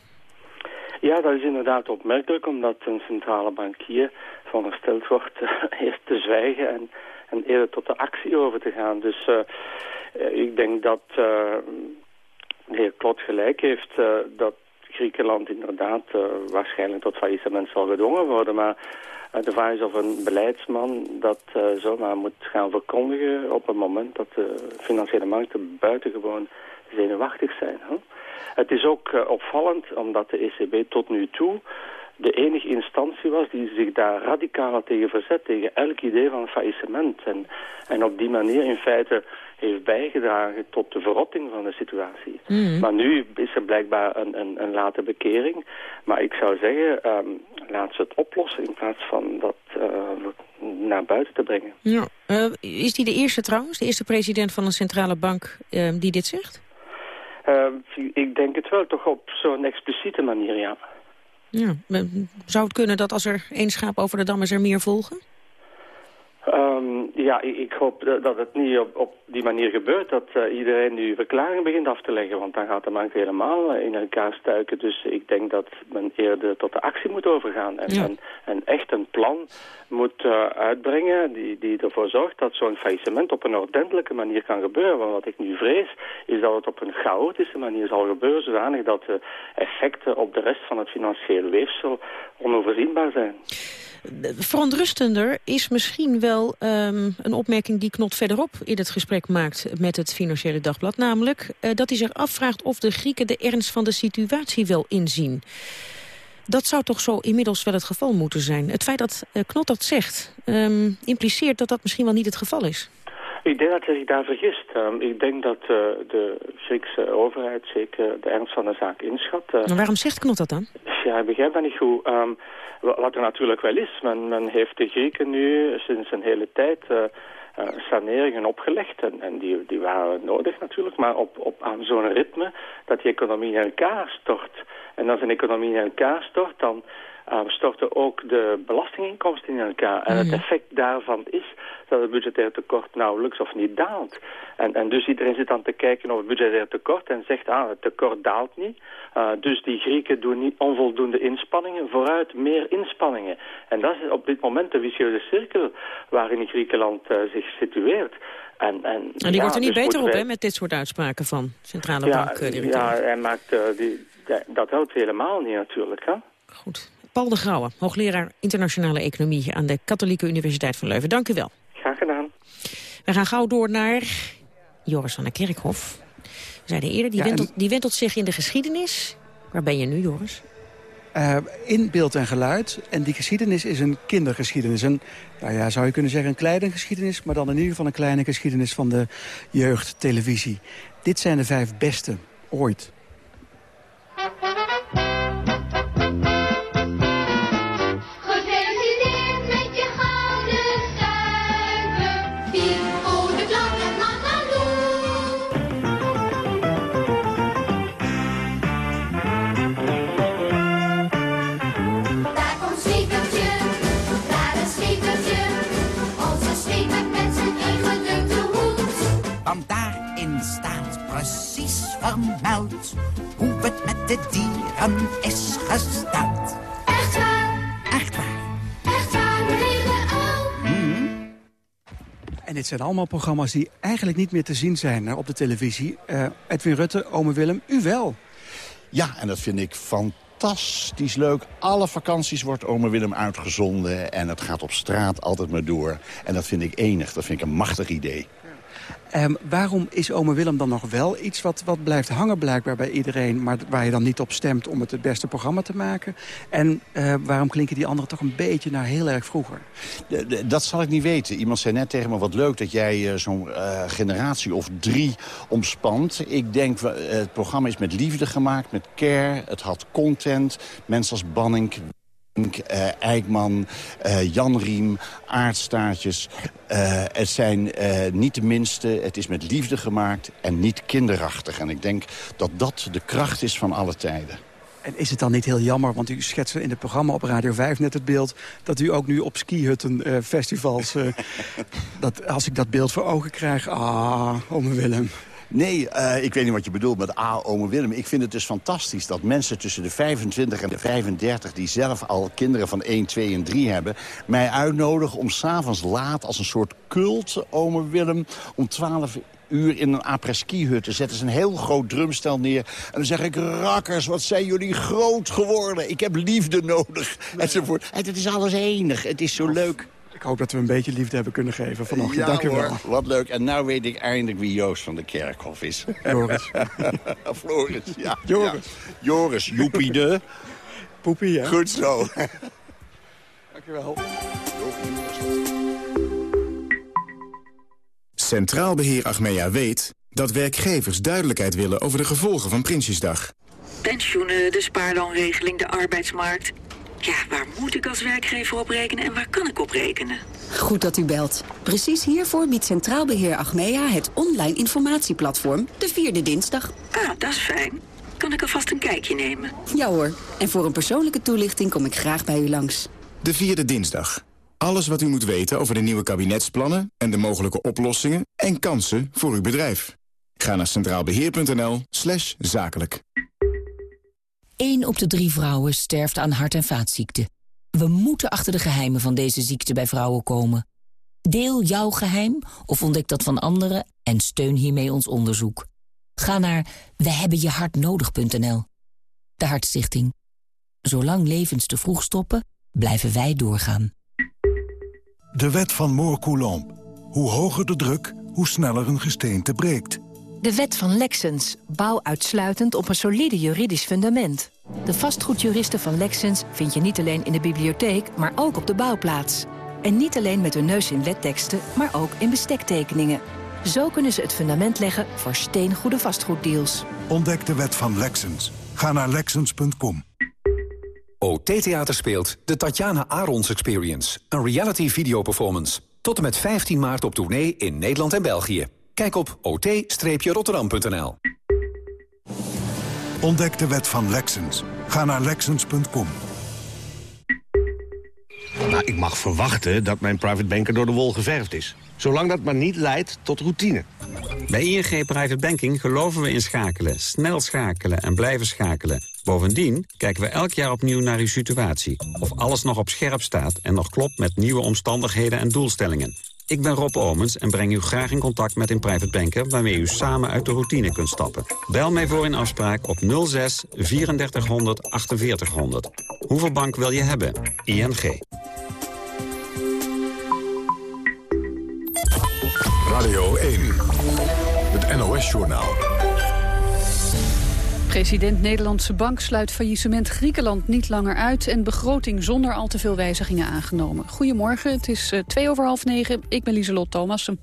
Ja, dat is inderdaad opmerkelijk, omdat een centrale bankier verondersteld wordt uh, eerst te zwijgen en, eerder tot de actie over te gaan. Dus uh, ik denk dat de heer Klot gelijk heeft dat Griekenland inderdaad waarschijnlijk tot faillissement zal gedwongen worden. Maar de vraag is of een beleidsman dat zomaar moet gaan verkondigen op het moment dat de financiële markten buitengewoon zenuwachtig zijn. Het is ook uh, opvallend omdat de ECB tot nu toe de enige instantie was die zich daar radicaal tegen verzet, tegen elk idee van faillissement. En, en op die manier in feite heeft bijgedragen tot de verrotting van de situatie. Mm. Maar nu is er blijkbaar een, een, een late bekering. Maar ik zou zeggen, um, laat ze het oplossen in plaats van dat uh, naar buiten te brengen. Ja. Uh, is die de eerste trouwens, de eerste president van een centrale bank uh, die dit zegt? Uh, ik denk het wel, toch op zo'n expliciete manier, ja. ja. Zou het kunnen dat als er één schaap over de dam is, er meer volgen? Um, ja, ik, ik hoop dat het niet op, op die manier gebeurt. Dat uh, iedereen nu verklaring begint af te leggen. Want dan gaat de markt helemaal uh, in elkaar stuiken. Dus ik denk dat men eerder tot de actie moet overgaan. En, ja. en, en, echt een plan moet uh, uitbrengen die, die ervoor zorgt dat zo'n faillissement op een ordentelijke manier kan gebeuren. Want wat ik nu vrees is dat het op een chaotische manier zal gebeuren. Zodanig dat de effecten op de rest van het financiële weefsel onoverzienbaar zijn. Verontrustender is misschien wel um, een opmerking die Knot verderop in het gesprek maakt met het Financiële Dagblad. Namelijk uh, dat hij zich afvraagt of de Grieken de ernst van de situatie wel inzien. Dat zou toch zo inmiddels wel het geval moeten zijn. Het feit dat uh, Knot dat zegt, um, impliceert dat dat misschien wel niet het geval is. Ik denk dat hij zich daar vergist. Um, ik denk dat uh, de Griekse overheid zeker de ernst van de zaak inschat. Maar waarom zegt Knot dat dan? Ja, ik begrijp dat niet goed. Um, wat er natuurlijk wel is, men, heeft de Grieken nu sinds een hele tijd uh, saneringen opgelegd. En, en die, die waren nodig natuurlijk, maar op, op aan zo'n ritme dat die economie in elkaar stort. En als een economie in elkaar stort, dan uh, storten ook de belastinginkomsten in elkaar. En het effect daarvan is dat het budgetair tekort nauwelijks of niet daalt. En, en dus iedereen zit dan te kijken naar het budgetair tekort en zegt, ah, het tekort daalt niet. Uh, dus die Grieken doen niet onvoldoende inspanningen, vooruit meer inspanningen. En dat is op dit moment de vicieuze cirkel waarin Griekenland uh, zich situeert. En, en, en die ja, wordt er niet dus beter op, hè, met dit soort uitspraken van centrale ja, bankdirecteur. Ja, hij maakt, die, dat helpt helemaal niet natuurlijk, hè. Goed. Paul de Grauwe, hoogleraar internationale economie aan de Katholieke Universiteit van Leuven. Dank u wel. Graag gedaan. We gaan gauw door naar Joris van der Kerkhof. We zeiden eerder, die, Ja, en- wentelt, die wentelt zich in de geschiedenis. Waar ben je nu, Joris? Uh, in beeld en geluid. En die geschiedenis is een kindergeschiedenis. Een, nou ja, zou je kunnen zeggen een kleine geschiedenis... maar dan in ieder geval een kleine geschiedenis van de jeugdtelevisie. Dit zijn de vijf beste ooit. Vermeld hoe het met de dieren is gesteld. Echt waar, Echt waar. echt waar, meneer de Oud. En dit zijn allemaal programma's die eigenlijk niet meer te zien zijn op de televisie. Eh, Edwin Rutte, ome Willem, u wel. Ja, en dat vind ik fantastisch leuk. Alle vakanties wordt Ome Willem uitgezonden en het gaat op straat altijd maar door. En dat vind ik enig, dat vind ik een machtig idee. Ehm, waarom is ome Willem dan nog wel iets wat, wat blijft hangen blijkbaar bij iedereen... maar waar je dan niet op stemt om het het beste programma te maken? En eh, waarom klinken die anderen toch een beetje naar heel erg vroeger? Dat zal ik niet weten. Iemand zei net tegen me, wat leuk dat jij eh, zo'n eh, generatie of drie omspant. Ik denk, het programma is met liefde gemaakt, met care. Het had content. Mensen als Banning, eh, Eikman, eh, Jan Riem, Aardstaartjes. Eh, het zijn niet de minste, het is met liefde gemaakt en niet kinderachtig. En ik denk dat dat de kracht is van alle tijden. En is het dan niet heel jammer, want u schetste in het programma op Radio 5 net het beeld... dat u ook nu op skihutten festivals... eh, dat, als ik dat beeld voor ogen krijg, ah, ome Willem... Nee, eh, ik weet niet wat je bedoelt met A, ome Willem. Ik vind het dus fantastisch dat mensen tussen de 25 en de 35... die zelf al kinderen van 1, 2 en 3 hebben... mij uitnodigen om s'avonds laat als een soort cult, ome Willem... om 12 uur in een après-ski-hut te zetten. ze een heel groot drumstel neer. En dan zeg ik, rakkers, wat zijn jullie groot geworden. Ik heb liefde nodig. Enzovoort. En het is alles enig. Het is zo leuk. Ik hoop dat we een beetje liefde hebben kunnen geven vanochtend. Ja, Dank u wel. hoor, wat leuk. En nou weet ik eindelijk wie Joost van de Kerkhof is. Joris. Floris, ja. Joris. ja. Joris, Joepie de. Poepie, hè? Goed zo. Dank u wel. Centraal Beheer Achmea weet dat werkgevers duidelijkheid willen over de gevolgen van Prinsjesdag. Pensioenen, de spaarloonregeling, de arbeidsmarkt. Ja, waar moet ik als werkgever op rekenen en waar kan ik op rekenen? Goed dat u belt. Precies hiervoor biedt Centraal Beheer Achmea het online informatieplatform de vierde dinsdag. Ah, dat is fijn. Kan ik alvast een kijkje nemen? Ja hoor, en voor een persoonlijke toelichting kom ik graag bij u langs. De vierde dinsdag. Alles wat u moet weten over de nieuwe kabinetsplannen... en de mogelijke oplossingen en kansen voor uw bedrijf. Ga naar centraalbeheer.nl slash zakelijk. 1 op de drie vrouwen sterft aan hart- en vaatziekten. We moeten achter de geheimen van deze ziekte bij vrouwen komen. Deel jouw geheim of ontdek dat van anderen en steun hiermee ons onderzoek. Ga naar wehebbenjehartnodig.nl. De Hartstichting. Zolang levens te vroeg stoppen, blijven wij doorgaan. De wet van Moore-Coulomb. Hoe hoger de druk, hoe sneller een gesteente breekt. De wet van Lexens. Bouw uitsluitend op een solide juridisch fundament. De vastgoedjuristen van Lexens vind je niet alleen in de bibliotheek, maar ook op de bouwplaats. En niet alleen met hun neus in wetteksten, maar ook in bestektekeningen. Zo kunnen ze het fundament leggen voor steengoede vastgoeddeals. Ontdek de wet van Lexens. Ga naar Lexens.com. OT Theater speelt de Tatjana Arons Experience. Een reality video performance. Tot en met 15 maart op tournee in Nederland en België. Kijk op ot-rotterdam.nl. Ontdek de wet van Lexens. Ga naar Lexens.com. Nou, ik mag verwachten dat mijn private banker door de wol geverfd is. Zolang dat maar niet leidt tot routine. Bij ING Private Banking geloven we in schakelen. Snel schakelen en blijven schakelen. Bovendien kijken we elk jaar opnieuw naar uw situatie. Of alles nog op scherp staat en nog klopt met nieuwe omstandigheden en doelstellingen. Ik ben Rob Omens en breng u graag in contact met een private banker... waarmee u samen uit de routine kunt stappen. Bel mij voor een afspraak op 06 3400 4800. Hoeveel bank wil je hebben? ING. Radio 1, het NOS-journaal. President Nederlandse Bank sluit faillissement Griekenland niet langer uit... en begroting zonder al te veel wijzigingen aangenomen. Goedemorgen, het is uh, twee over half negen. Ik ben Lieselot Thomassen.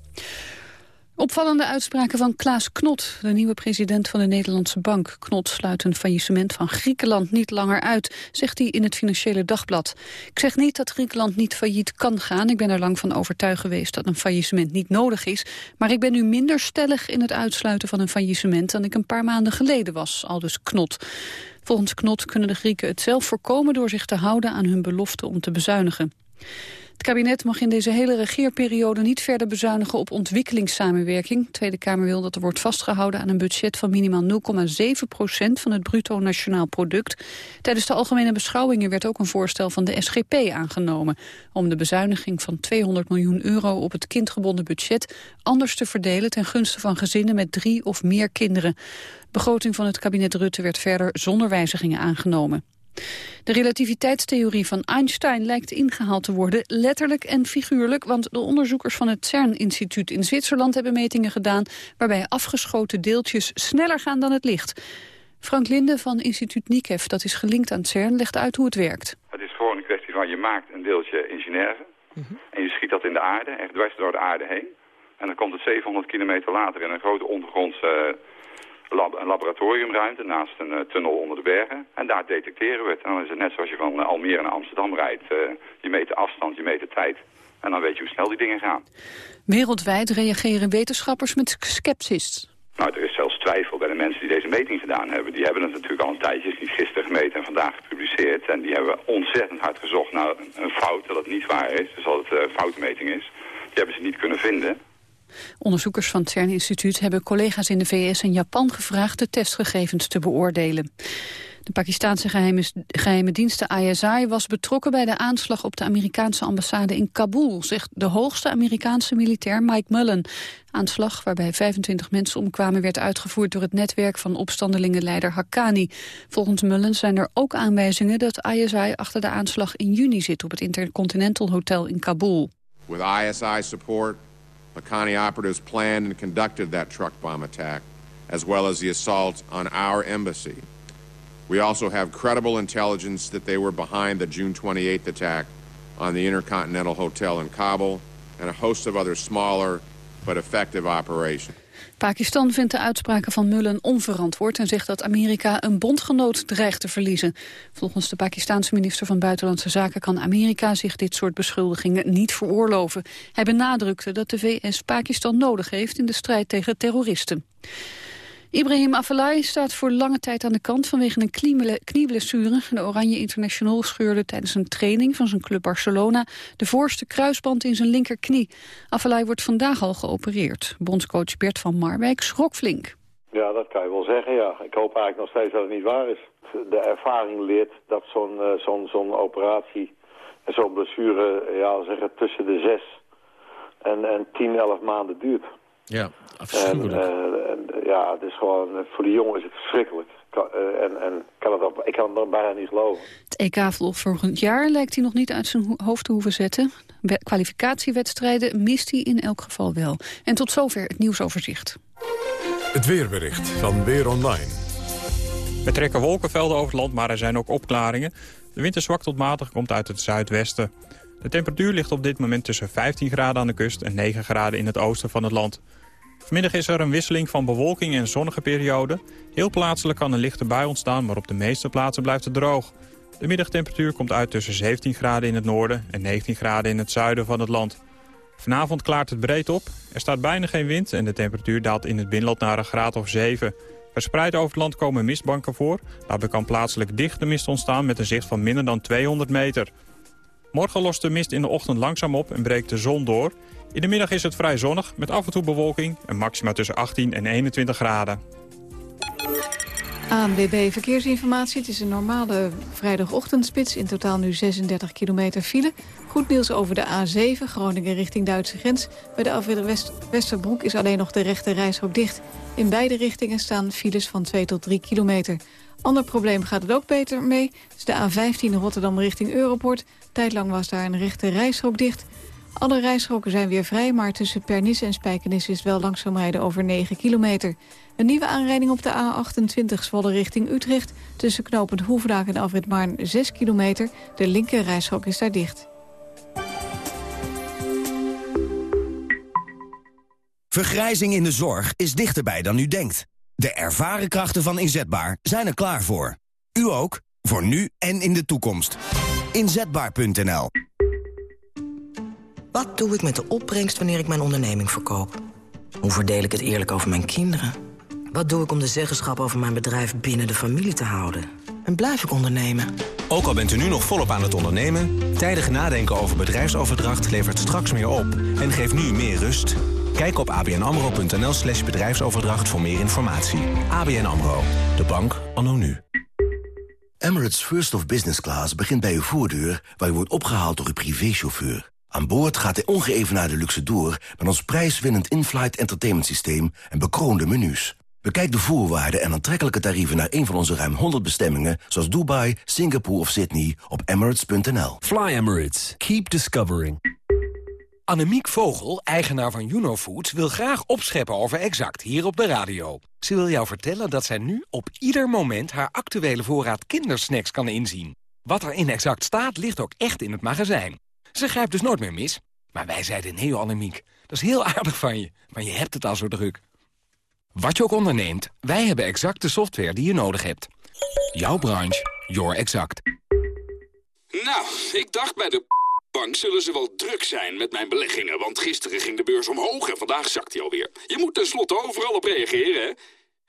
Opvallende uitspraken van Klaas Knot, de nieuwe president van de Nederlandse Bank. Knot sluit een faillissement van Griekenland niet langer uit, zegt hij in het Financiële Dagblad. Ik zeg niet dat Griekenland niet failliet kan gaan. Ik ben er lang van overtuigd geweest dat een faillissement niet nodig is. Maar ik ben nu minder stellig in het uitsluiten van een faillissement dan ik een paar maanden geleden was, aldus Knot. Volgens Knot kunnen de Grieken het zelf voorkomen door zich te houden aan hun belofte om te bezuinigen. Het kabinet mag in deze hele regeerperiode niet verder bezuinigen op ontwikkelingssamenwerking. De Tweede Kamer wil dat er wordt vastgehouden aan een budget van minimaal 0,7 procent van het bruto nationaal product. Tijdens de algemene beschouwingen werd ook een voorstel van de SGP aangenomen om de bezuiniging van 200 miljoen euro op het kindgebonden budget anders te verdelen ten gunste van gezinnen met drie of meer kinderen. De begroting van het kabinet Rutte werd verder zonder wijzigingen aangenomen. De relativiteitstheorie van Einstein lijkt ingehaald te worden, letterlijk en figuurlijk, want de onderzoekers van het CERN-instituut in Zwitserland hebben metingen gedaan waarbij afgeschoten deeltjes sneller gaan dan het licht. Frank Linde van instituut NICEF, dat is gelinkt aan het CERN, legt uit hoe het werkt. Het is gewoon een kwestie van je maakt een deeltje in Genève en je schiet dat in de aarde, echt dwars door de aarde heen. En dan komt het 700 kilometer later in een grote ondergrondse lab een laboratoriumruimte naast een uh, tunnel onder de bergen. En daar detecteren we het. En dan is het net zoals je van uh, Almere naar Amsterdam rijdt. Uh, je meet de afstand, je meet de tijd. En dan weet je hoe snel die dingen gaan. Wereldwijd reageren wetenschappers met sceptisch. Nou, er is zelfs twijfel bij de mensen die deze meting gedaan hebben. Die hebben het natuurlijk al een tijdje, is niet gisteren gemeten en vandaag gepubliceerd. En die hebben ontzettend hard gezocht naar een fout, dat het niet waar is. Dus dat het uh, foutmeting is. Die hebben ze niet kunnen vinden. Onderzoekers van het CERN-instituut hebben collega's in de VS en Japan gevraagd de testgegevens te beoordelen. De Pakistanse geheime, diensten ISI was betrokken bij de aanslag op de Amerikaanse ambassade in Kabul, zegt de hoogste Amerikaanse militair Mike Mullen. Aanslag waarbij 25 mensen omkwamen werd uitgevoerd door het netwerk van opstandelingenleider Haqqani. Volgens Mullen zijn er ook aanwijzingen dat ISI achter de aanslag in juni zit op het Intercontinental Hotel in Kabul. With ISI support Haqqani operatives planned and conducted that truck bomb attack, as well as the assault on our embassy. We also have credible intelligence that they were behind the June 28th attack on the Intercontinental Hotel in Kabul and a host of other smaller but effective operations. Pakistan vindt de uitspraken van Mullen onverantwoord... en zegt dat Amerika een bondgenoot dreigt te verliezen. Volgens de Pakistanse minister van Buitenlandse Zaken... kan Amerika zich dit soort beschuldigingen niet veroorloven. Hij benadrukte dat de VS Pakistan nodig heeft... in de strijd tegen terroristen. Ibrahim Afellay staat voor lange tijd aan de kant vanwege een knieblessure. De Oranje International scheurde tijdens een training van zijn club Barcelona de voorste kruisband in zijn linkerknie. Afellay wordt vandaag al geopereerd. Bondscoach Bert van Marwijk schrok flink. Ja, dat kan je wel zeggen, ja. Ik hoop eigenlijk nog steeds dat het niet waar is. De ervaring leert dat zo'n eh, zo'n zo'n operatie en zo'n blessure, ja, zeggen tussen de zes en, en 10, 11 maanden duurt. Ja, En, eh, en, ja, het is gewoon, eh, voor de jongen is het verschrikkelijk. Eh, en en kan het ook, ik kan het bijna niet geloven. Het EK volgend jaar lijkt hij nog niet uit zijn ho- hoofd te hoeven zetten. We- kwalificatiewedstrijden mist hij in elk geval wel. En tot zover het nieuwsoverzicht. Het weerbericht van Weer Online. Er trekken wolkenvelden over het land, maar er zijn ook opklaringen. De wind is zwak tot matig, komt uit het zuidwesten. De temperatuur ligt op dit moment tussen 15 graden aan de kust... en 9 graden in het oosten van het land. Vanmiddag is er een wisseling van bewolking en zonnige perioden. Heel plaatselijk kan een lichte bui ontstaan, maar op de meeste plaatsen blijft het droog. De middagtemperatuur komt uit tussen 17 graden in het noorden... en 19 graden in het zuiden van het land. Vanavond klaart het breed op. Er staat bijna geen wind en de temperatuur daalt in het binnenland naar een graad of 7. Verspreid over het land komen mistbanken voor. Daarbij kan plaatselijk dichte mist ontstaan met een zicht van minder dan 200 meter. Morgen lost de mist in de ochtend langzaam op en breekt de zon door. In de middag is het vrij zonnig met af en toe bewolking en maxima tussen 18 en 21 graden. ANWB Verkeersinformatie. Het is een normale vrijdagochtendspits. In totaal nu 36 kilometer file. Goed nieuws over de A7, Groningen richting Duitse grens. Bij de afrit West Westerbroek is alleen nog de rechte reisrook dicht. In beide richtingen staan files van 2 tot 3 kilometer. Ander probleem gaat het ook beter mee. Dus de A15 Rotterdam richting Europort. Tijdlang was daar een rechte reisrook dicht. Alle rijstroken zijn weer vrij, maar tussen Pernis en Spijkenis is wel langzaam rijden over 9 kilometer. Een nieuwe aanrijding op de A28 Zwolle richting Utrecht. Tussen knooppunt Hoefdaak en Afrit Maarn 6 kilometer. De linker reishok is daar dicht. Vergrijzing in de zorg is dichterbij dan u denkt. De ervaren krachten van Inzetbaar zijn er klaar voor. U ook, voor nu en in de toekomst. Inzetbaar.nl Wat doe ik met de opbrengst wanneer ik mijn onderneming verkoop? Hoe verdeel ik het eerlijk over mijn kinderen? Wat doe ik om de zeggenschap over mijn bedrijf binnen de familie te houden? En blijf ik ondernemen? Ook al bent u nu nog volop aan het ondernemen... tijdig nadenken over bedrijfsoverdracht levert straks meer op... en geeft nu meer rust. Kijk op abnamro.nl slash bedrijfsoverdracht voor meer informatie. ABN AMRO, de bank anno nu. Emirates First of Business Class begint bij uw voordeur... waar u wordt opgehaald door uw privéchauffeur. Aan boord gaat de ongeëvenaarde luxe door... met ons prijswinnend in-flight entertainment systeem en bekroonde menus. Bekijk de voorwaarden en aantrekkelijke tarieven... naar een van onze ruim 100 bestemmingen... zoals Dubai, Singapore of Sydney op emirates.nl. Fly Emirates. Keep discovering. Annemiek Vogel, eigenaar van Juno Foods... wil graag opscheppen over Exact hier op de radio. Ze wil jou vertellen dat zij nu op ieder moment... haar actuele voorraad kindersnacks kan inzien. Wat er in Exact staat, ligt ook echt in het magazijn. Ze grijpt dus nooit meer mis. Maar wij zeiden nee, Annemiek. Dat is heel aardig van je, maar je hebt het al zo druk. Wat je ook onderneemt, wij hebben exact de software die je nodig hebt. Jouw branche, your exact. Nou, ik dacht bij de bank zullen ze wel druk zijn met mijn beleggingen... want gisteren ging de beurs omhoog en vandaag zakt hij alweer. Je moet tenslotte overal op reageren, hè?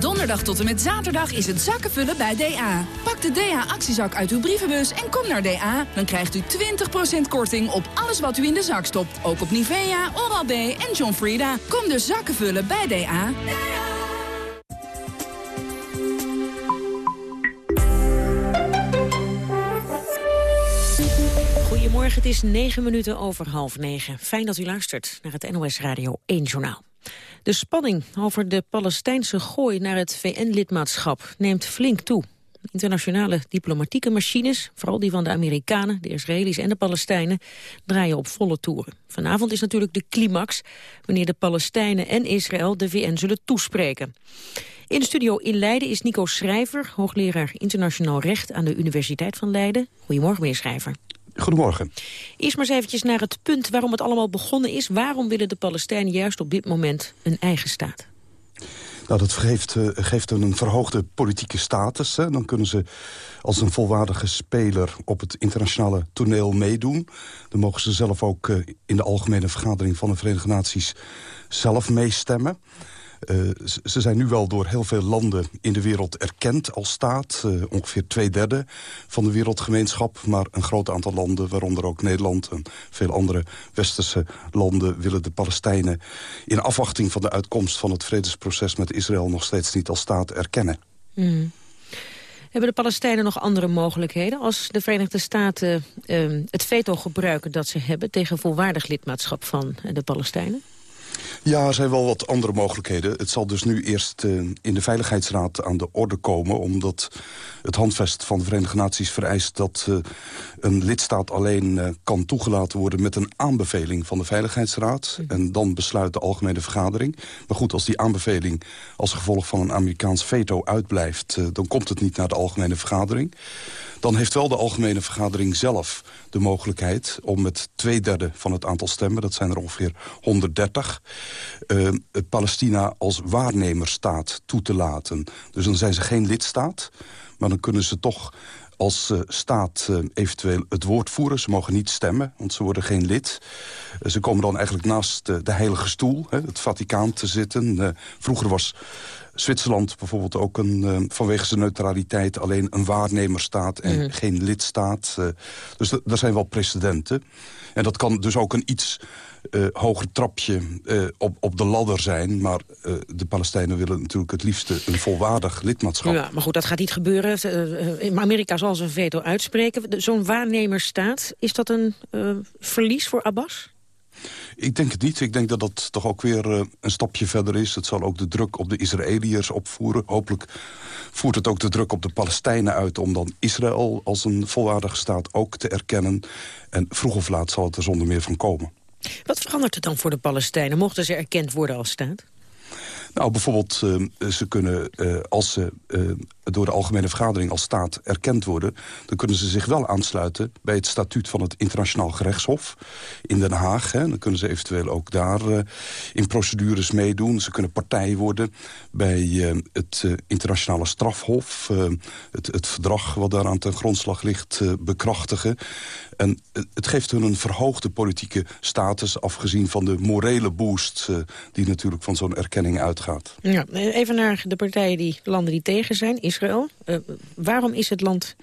Donderdag tot en met zaterdag is het zakkenvullen bij DA. Pak de DA-actiezak uit uw brievenbus en kom naar DA. Dan krijgt u 20% korting op alles wat u in de zak stopt. Ook op Nivea, Oral-B en John Frieda. Kom dus zakkenvullen bij DA. Goedemorgen, het is negen minuten over half negen. Fijn dat u luistert naar het NOS Radio 1 Journaal. De spanning over de Palestijnse gooi naar het VN-lidmaatschap neemt flink toe. Internationale diplomatieke machines, vooral die van de Amerikanen, de Israëli's en de Palestijnen, draaien op volle toeren. Vanavond is natuurlijk de climax, wanneer de Palestijnen en Israël de VN zullen toespreken. In de studio in Leiden is Nico Schrijver, hoogleraar internationaal recht aan de Universiteit van Leiden. Goedemorgen, meneer Schrijver. Goedemorgen. Eerst maar eens eventjes naar het punt waarom het allemaal begonnen is. Waarom willen de Palestijnen juist op dit moment een eigen staat? Nou, dat geeft, uh, geeft een verhoogde politieke status. Hè. Dan kunnen ze als een volwaardige speler op het internationale toneel meedoen. Dan mogen ze zelf ook uh, in de algemene vergadering van de Verenigde Naties zelf meestemmen. Uh, ze zijn nu wel door heel veel landen in de wereld erkend als staat. Uh, ongeveer twee derde van de wereldgemeenschap. Maar een groot aantal landen, waaronder ook Nederland... en veel andere westerse landen willen de Palestijnen... in afwachting van de uitkomst van het vredesproces met Israël... nog steeds niet als staat erkennen. Mm. Hebben de Palestijnen nog andere mogelijkheden... als de Verenigde Staten uh, het veto gebruiken dat ze hebben... tegen volwaardig lidmaatschap van de Palestijnen? Ja, er zijn wel wat andere mogelijkheden. Het zal dus nu eerst uh, in de Veiligheidsraad aan de orde komen... omdat het handvest van de Verenigde Naties vereist... dat uh, een lidstaat alleen uh, kan toegelaten worden met een aanbeveling van de Veiligheidsraad. Mm. En dan besluit de Algemene Vergadering. Maar goed, als die aanbeveling als gevolg van een Amerikaans veto uitblijft... dan komt het niet naar de Algemene Vergadering dan heeft wel de Algemene Vergadering zelf de mogelijkheid... om met twee derde van het aantal stemmen, dat zijn er ongeveer 130... Uh, Palestina als waarnemerstaat toe te laten. Dus dan zijn ze geen lidstaat, maar dan kunnen ze toch als uh, staat uh, eventueel het woord voeren. Ze mogen niet stemmen, want ze worden geen lid. Uh, ze komen dan eigenlijk naast de Heilige Stoel, hè, het Vaticaan, te zitten. vroeger was Zwitserland bijvoorbeeld ook een, vanwege zijn neutraliteit... alleen een waarnemerstaat en mm. geen lidstaat. Dus er zijn wel precedenten. En dat kan dus ook een iets uh, hoger trapje op, op de ladder zijn. Maar de Palestijnen willen natuurlijk het liefste een volwaardig lidmaatschap. Ja, maar goed, dat gaat niet gebeuren. Amerika zal zijn veto uitspreken. Zo'n waarnemerstaat, is dat een verlies voor Abbas? Ik denk het niet. Ik denk dat dat toch ook weer een stapje verder is. Het zal ook de druk op de Israëliërs opvoeren. Hopelijk voert het ook de druk op de Palestijnen uit... om dan Israël als een volwaardige staat ook te erkennen. En vroeg of laat zal het er zonder meer van komen. Wat verandert het dan voor de Palestijnen? Mochten ze erkend worden als staat? Nou, bijvoorbeeld, uh, ze kunnen, uh, als ze uh, door de Algemene Vergadering als staat erkend worden... dan kunnen ze zich wel aansluiten bij het statuut van het Internationaal Gerechtshof in Den Haag. Hè. Dan kunnen ze eventueel ook daar in procedures meedoen. Ze kunnen partij worden bij het Internationale Strafhof. Het, het, verdrag wat daar aan ten grondslag ligt bekrachtigen. En het geeft hun een verhoogde politieke status... afgezien van de morele boost die natuurlijk van zo'n erkenning uitgaat. Ja, even naar de partijen die landen die tegen zijn, Israël. Uh, waarom is het land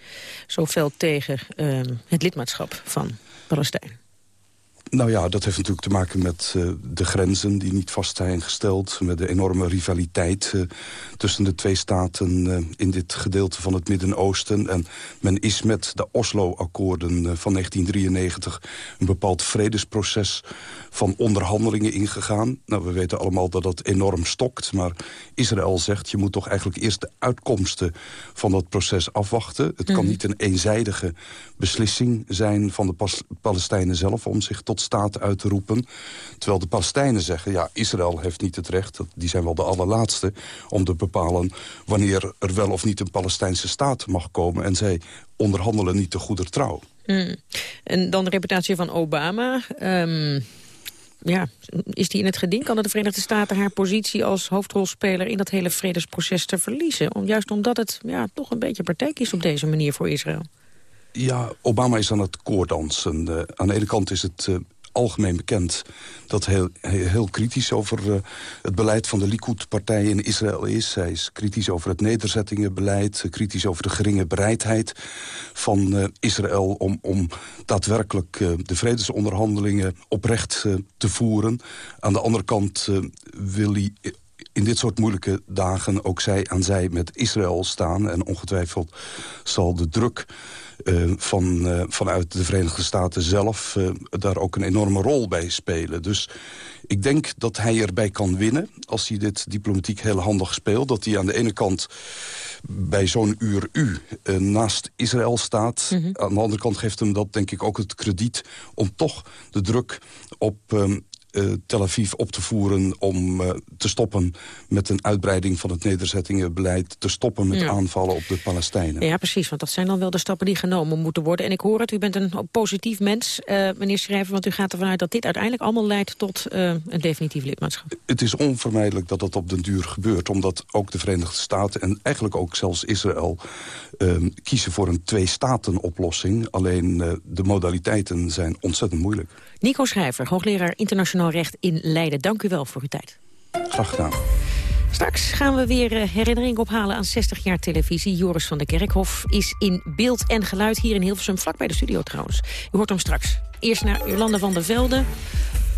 zo fel tegen uh, het lidmaatschap van Palestijn? Nou ja, dat heeft natuurlijk te maken met uh, de grenzen die niet vast zijn gesteld. Met de enorme rivaliteit uh, tussen de twee staten uh, in dit gedeelte van het Midden-Oosten. En men is met de Oslo-akkoorden van 1993 een bepaald vredesproces van onderhandelingen ingegaan. Nou, we weten allemaal dat dat enorm stokt. Maar Israël zegt, je moet toch eigenlijk eerst de uitkomsten van dat proces afwachten. Het kan mhm. niet een eenzijdige beslissing zijn van de Palestijnen zelf... om zich tot staat uit te roepen. Terwijl de Palestijnen zeggen, ja, Israël heeft niet het recht... die zijn wel de allerlaatste, om te bepalen... wanneer er wel of niet een Palestijnse staat mag komen. En zij onderhandelen niet te goeder trouw. Mm. En dan de reputatie van Obama... Um ja, is die in het geding? Kan de Verenigde Staten haar positie als hoofdrolspeler... in dat hele vredesproces te verliezen? Om, juist omdat het ja, toch een beetje partij is op deze manier voor Israël. Ja, Obama is aan het koordansen. Uh, aan de ene kant is het uh, algemeen bekend dat heel, heel, kritisch over uh, het beleid van de Likud-partij in Israël is. Hij is kritisch over het nederzettingenbeleid, kritisch over de geringe bereidheid van Israël om, om daadwerkelijk de vredesonderhandelingen oprecht te voeren. Aan de andere kant wil hij in dit soort moeilijke dagen ook zij aan zij met Israël staan. En ongetwijfeld zal de druk van, uh, vanuit de Verenigde Staten zelf uh, daar ook een enorme rol bij spelen. Dus ik denk dat hij erbij kan winnen als hij dit diplomatiek heel handig speelt. Dat hij aan de ene kant bij zo'n uur u naast Israël staat. Mm -hmm. Aan de andere kant geeft hem dat denk ik ook het krediet... om toch de druk op um, uh, Tel Aviv op te voeren om uh, te stoppen met een uitbreiding van het nederzettingenbeleid, te stoppen met Ja. aanvallen op de Palestijnen. Ja, precies, want dat zijn dan wel de stappen die genomen moeten worden. En ik hoor het, u bent een positief mens, eh, meneer Schrijver... want u gaat ervan uit dat dit uiteindelijk allemaal leidt tot eh, een definitief lidmaatschap. Het is onvermijdelijk dat dat op den duur gebeurt, omdat ook de Verenigde Staten en eigenlijk ook zelfs Israël ehm, kiezen voor een twee-staten-oplossing. Alleen eh, de modaliteiten zijn ontzettend moeilijk. Nico Schrijver, hoogleraar internationaal recht in Leiden. Dank u wel voor uw tijd. Graag gedaan. Straks gaan we weer eh, herinnering ophalen aan 60 jaar televisie. Joris van der Kerkhof is in beeld en geluid hier in Hilversum, vlak bij de studio trouwens. U hoort hem straks. Eerst naar Jolande van der Velde.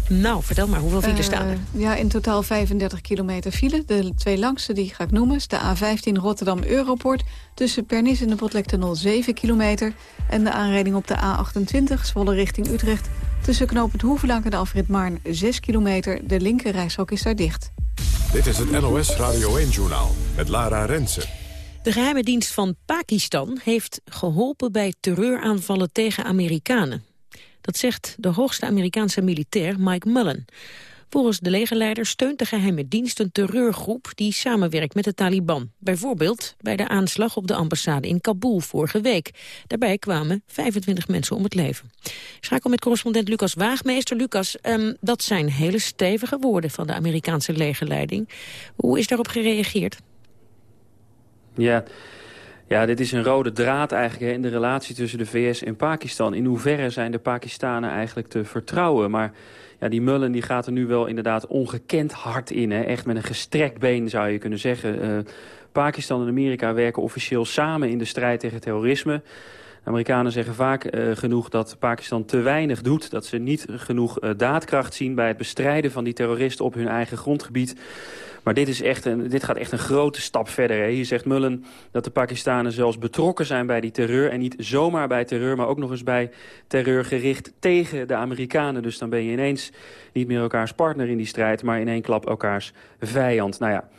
Nou, vertel maar, hoeveel files Eh, staan er? Ja, in totaal 35 kilometer file. De twee langste die ga ik noemen is de A15 Rotterdam-Europort... tussen Pernis en de Botlektunnel 7 kilometer... en de aanrijding op de A28 Zwolle richting Utrecht... tussen knooppunt Hoevelank en de afrit Maarn 6 kilometer. De linker reishok is daar dicht. Dit is het NOS Radio 1-journaal met Lara Rensen. De geheime dienst van Pakistan heeft geholpen bij terreuraanvallen tegen Amerikanen. Dat zegt de hoogste Amerikaanse militair Mike Mullen. Volgens de legerleider steunt de geheime dienst een terreurgroep die samenwerkt met de Taliban. Bijvoorbeeld bij de aanslag op de ambassade in Kabul vorige week. Daarbij kwamen 25 mensen om het leven. Schakel met correspondent Lucas Waagmeester. Lucas, ehm, dat zijn hele stevige woorden van de Amerikaanse legerleiding. Hoe is daarop gereageerd? Ja. ja, dit is een rode draad eigenlijk in de relatie tussen de VS en Pakistan. In hoeverre zijn de Pakistanen eigenlijk te vertrouwen? Maar ja, die Mullen die gaat er nu wel inderdaad ongekend hard in. Hè? Echt met een gestrekt been zou je kunnen zeggen. Uh, Pakistan en Amerika werken officieel samen in de strijd tegen terrorisme. Amerikanen zeggen vaak uh, genoeg dat Pakistan te weinig doet. Dat ze niet genoeg uh, daadkracht zien bij het bestrijden van die terroristen op hun eigen grondgebied. Maar dit, is echt een, dit gaat echt een grote stap verder. Hè. Hier zegt Mullen dat de Pakistanen zelfs betrokken zijn bij die terreur. En niet zomaar bij terreur, maar ook nog eens bij terreur gericht tegen de Amerikanen. Dus dan ben je ineens niet meer elkaars partner in die strijd, maar in één klap elkaars vijand. Nou ja,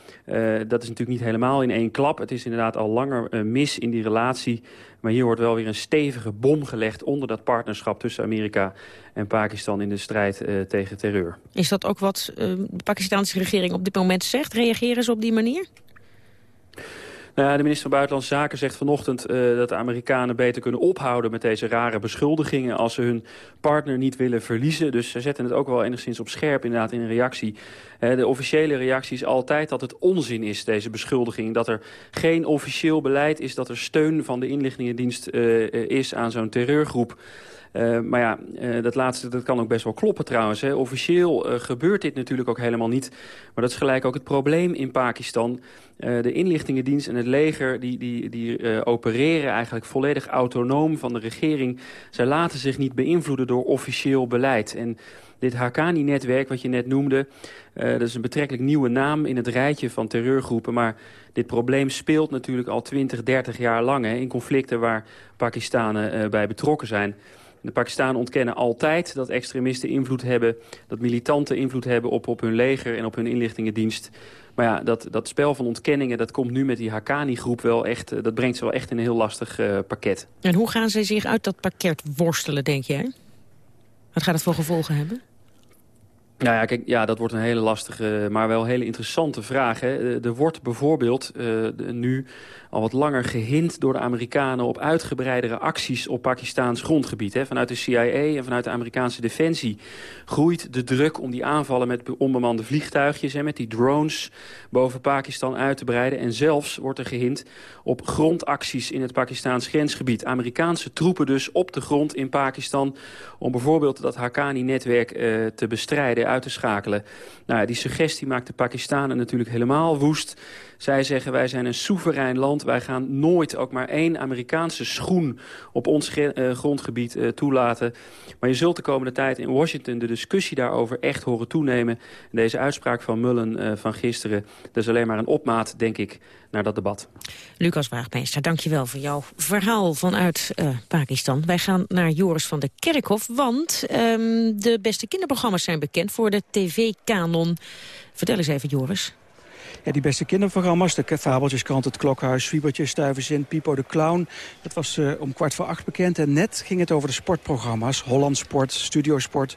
dat is natuurlijk niet helemaal in één klap. Het is inderdaad al langer uh, mis in die relatie. Maar hier wordt wel weer een stevige bom gelegd onder dat partnerschap tussen Amerika en Pakistan in de strijd uh, tegen terreur. Is dat ook wat de Pakistanse regering op dit moment zegt? Reageren ze op die manier? Ja, de minister van Buitenlandse Zaken zegt vanochtend uh, dat de Amerikanen beter kunnen ophouden met deze rare beschuldigingen als ze hun partner niet willen verliezen. Dus ze zetten het ook wel enigszins op scherp inderdaad in een reactie. Uh, de officiële reactie is altijd dat het onzin is, deze beschuldiging. Dat er geen officieel beleid is, dat er steun van de inlichtingendienst uh, is aan zo'n terreurgroep. Uh, maar ja, uh, dat laatste dat kan ook best wel kloppen trouwens. Hè. Officieel uh, gebeurt dit natuurlijk ook helemaal niet. Maar dat is gelijk ook het probleem in Pakistan. de inlichtingendienst en het leger die, die, die opereren eigenlijk volledig autonoom van de regering. Zij laten zich niet beïnvloeden door officieel beleid. En dit Haqqani-netwerk wat je net noemde... dat is een betrekkelijk nieuwe naam in het rijtje van terreurgroepen... maar dit probleem speelt natuurlijk al 20, 30 jaar lang... In conflicten waar Pakistanen bij betrokken zijn... De Pakistanen ontkennen altijd dat extremisten invloed hebben... dat militanten invloed hebben op, op hun leger en op hun inlichtingendienst. Maar ja, dat, dat spel van ontkenningen, dat komt nu met die Haqqani-groep wel echt... dat brengt ze wel echt in een heel lastig uh, pakket. En hoe gaan ze zich uit dat pakket worstelen, denk jij? Wat gaat het voor gevolgen hebben? Nou ja, kijk, ja, dat wordt een hele lastige, maar wel hele interessante vraag. Hè. Er wordt bijvoorbeeld uh, nu al wat langer gehint door de Amerikanen... op uitgebreidere acties op Pakistaans grondgebied. Hè. Vanuit de CIA en vanuit de Amerikaanse defensie groeit de druk... om die aanvallen met onbemande vliegtuigjes, hè, met die drones... boven Pakistan uit te breiden. En zelfs wordt er gehint op grondacties in het Pakistaans grensgebied. Amerikaanse troepen dus op de grond in Pakistan... om bijvoorbeeld dat Haqqani-netwerk uh, te bestrijden uit te schakelen. Nou, die suggestie maakt de Pakistanen natuurlijk helemaal woest. Zij zeggen wij zijn een soeverein land. Wij gaan nooit ook maar één Amerikaanse schoen op ons uh, grondgebied uh, toelaten. Maar je zult de komende tijd in Washington de discussie daarover echt horen toenemen. En deze uitspraak van Mullen uh, van gisteren, is alleen maar een opmaat, denk ik, naar dat debat. Lucas Waagmeester, dankjewel voor jouw verhaal vanuit Pakistan. Wij gaan naar Joris van der Kerkhof, want um, de beste kinderprogramma's zijn bekend voor de tv-kanon. Vertel eens even, Joris. Die beste kinderprogramma's, de Fabeltjeskrant, Het Klokhuis, Fiebertje, Stuiverzin, Pipo de Clown. Dat was uh, om kwart voor acht bekend. En net ging het over de sportprogramma's. Holland Sport, Studiosport,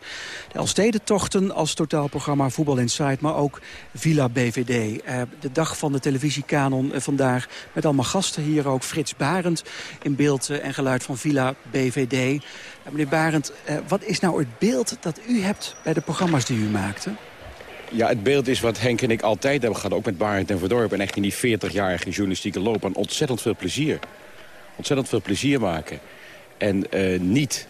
de Elstedentochten als totaalprogramma Voetbal Inside. Maar ook Villa BVD. Uh, de dag van de televisiekanon uh, vandaag. Met allemaal gasten hier ook. Frits Barend in beeld en geluid van Villa BVD. meneer Barend, wat is nou het beeld dat u hebt bij de programma's die u maakte? Ja, het beeld is wat Henk en ik altijd hebben gehad. Ook met Barend en Verdorp. En echt in die 40-jarige journalistieke loopbaan. Ontzettend veel plezier. Ontzettend veel plezier maken. En uh, niet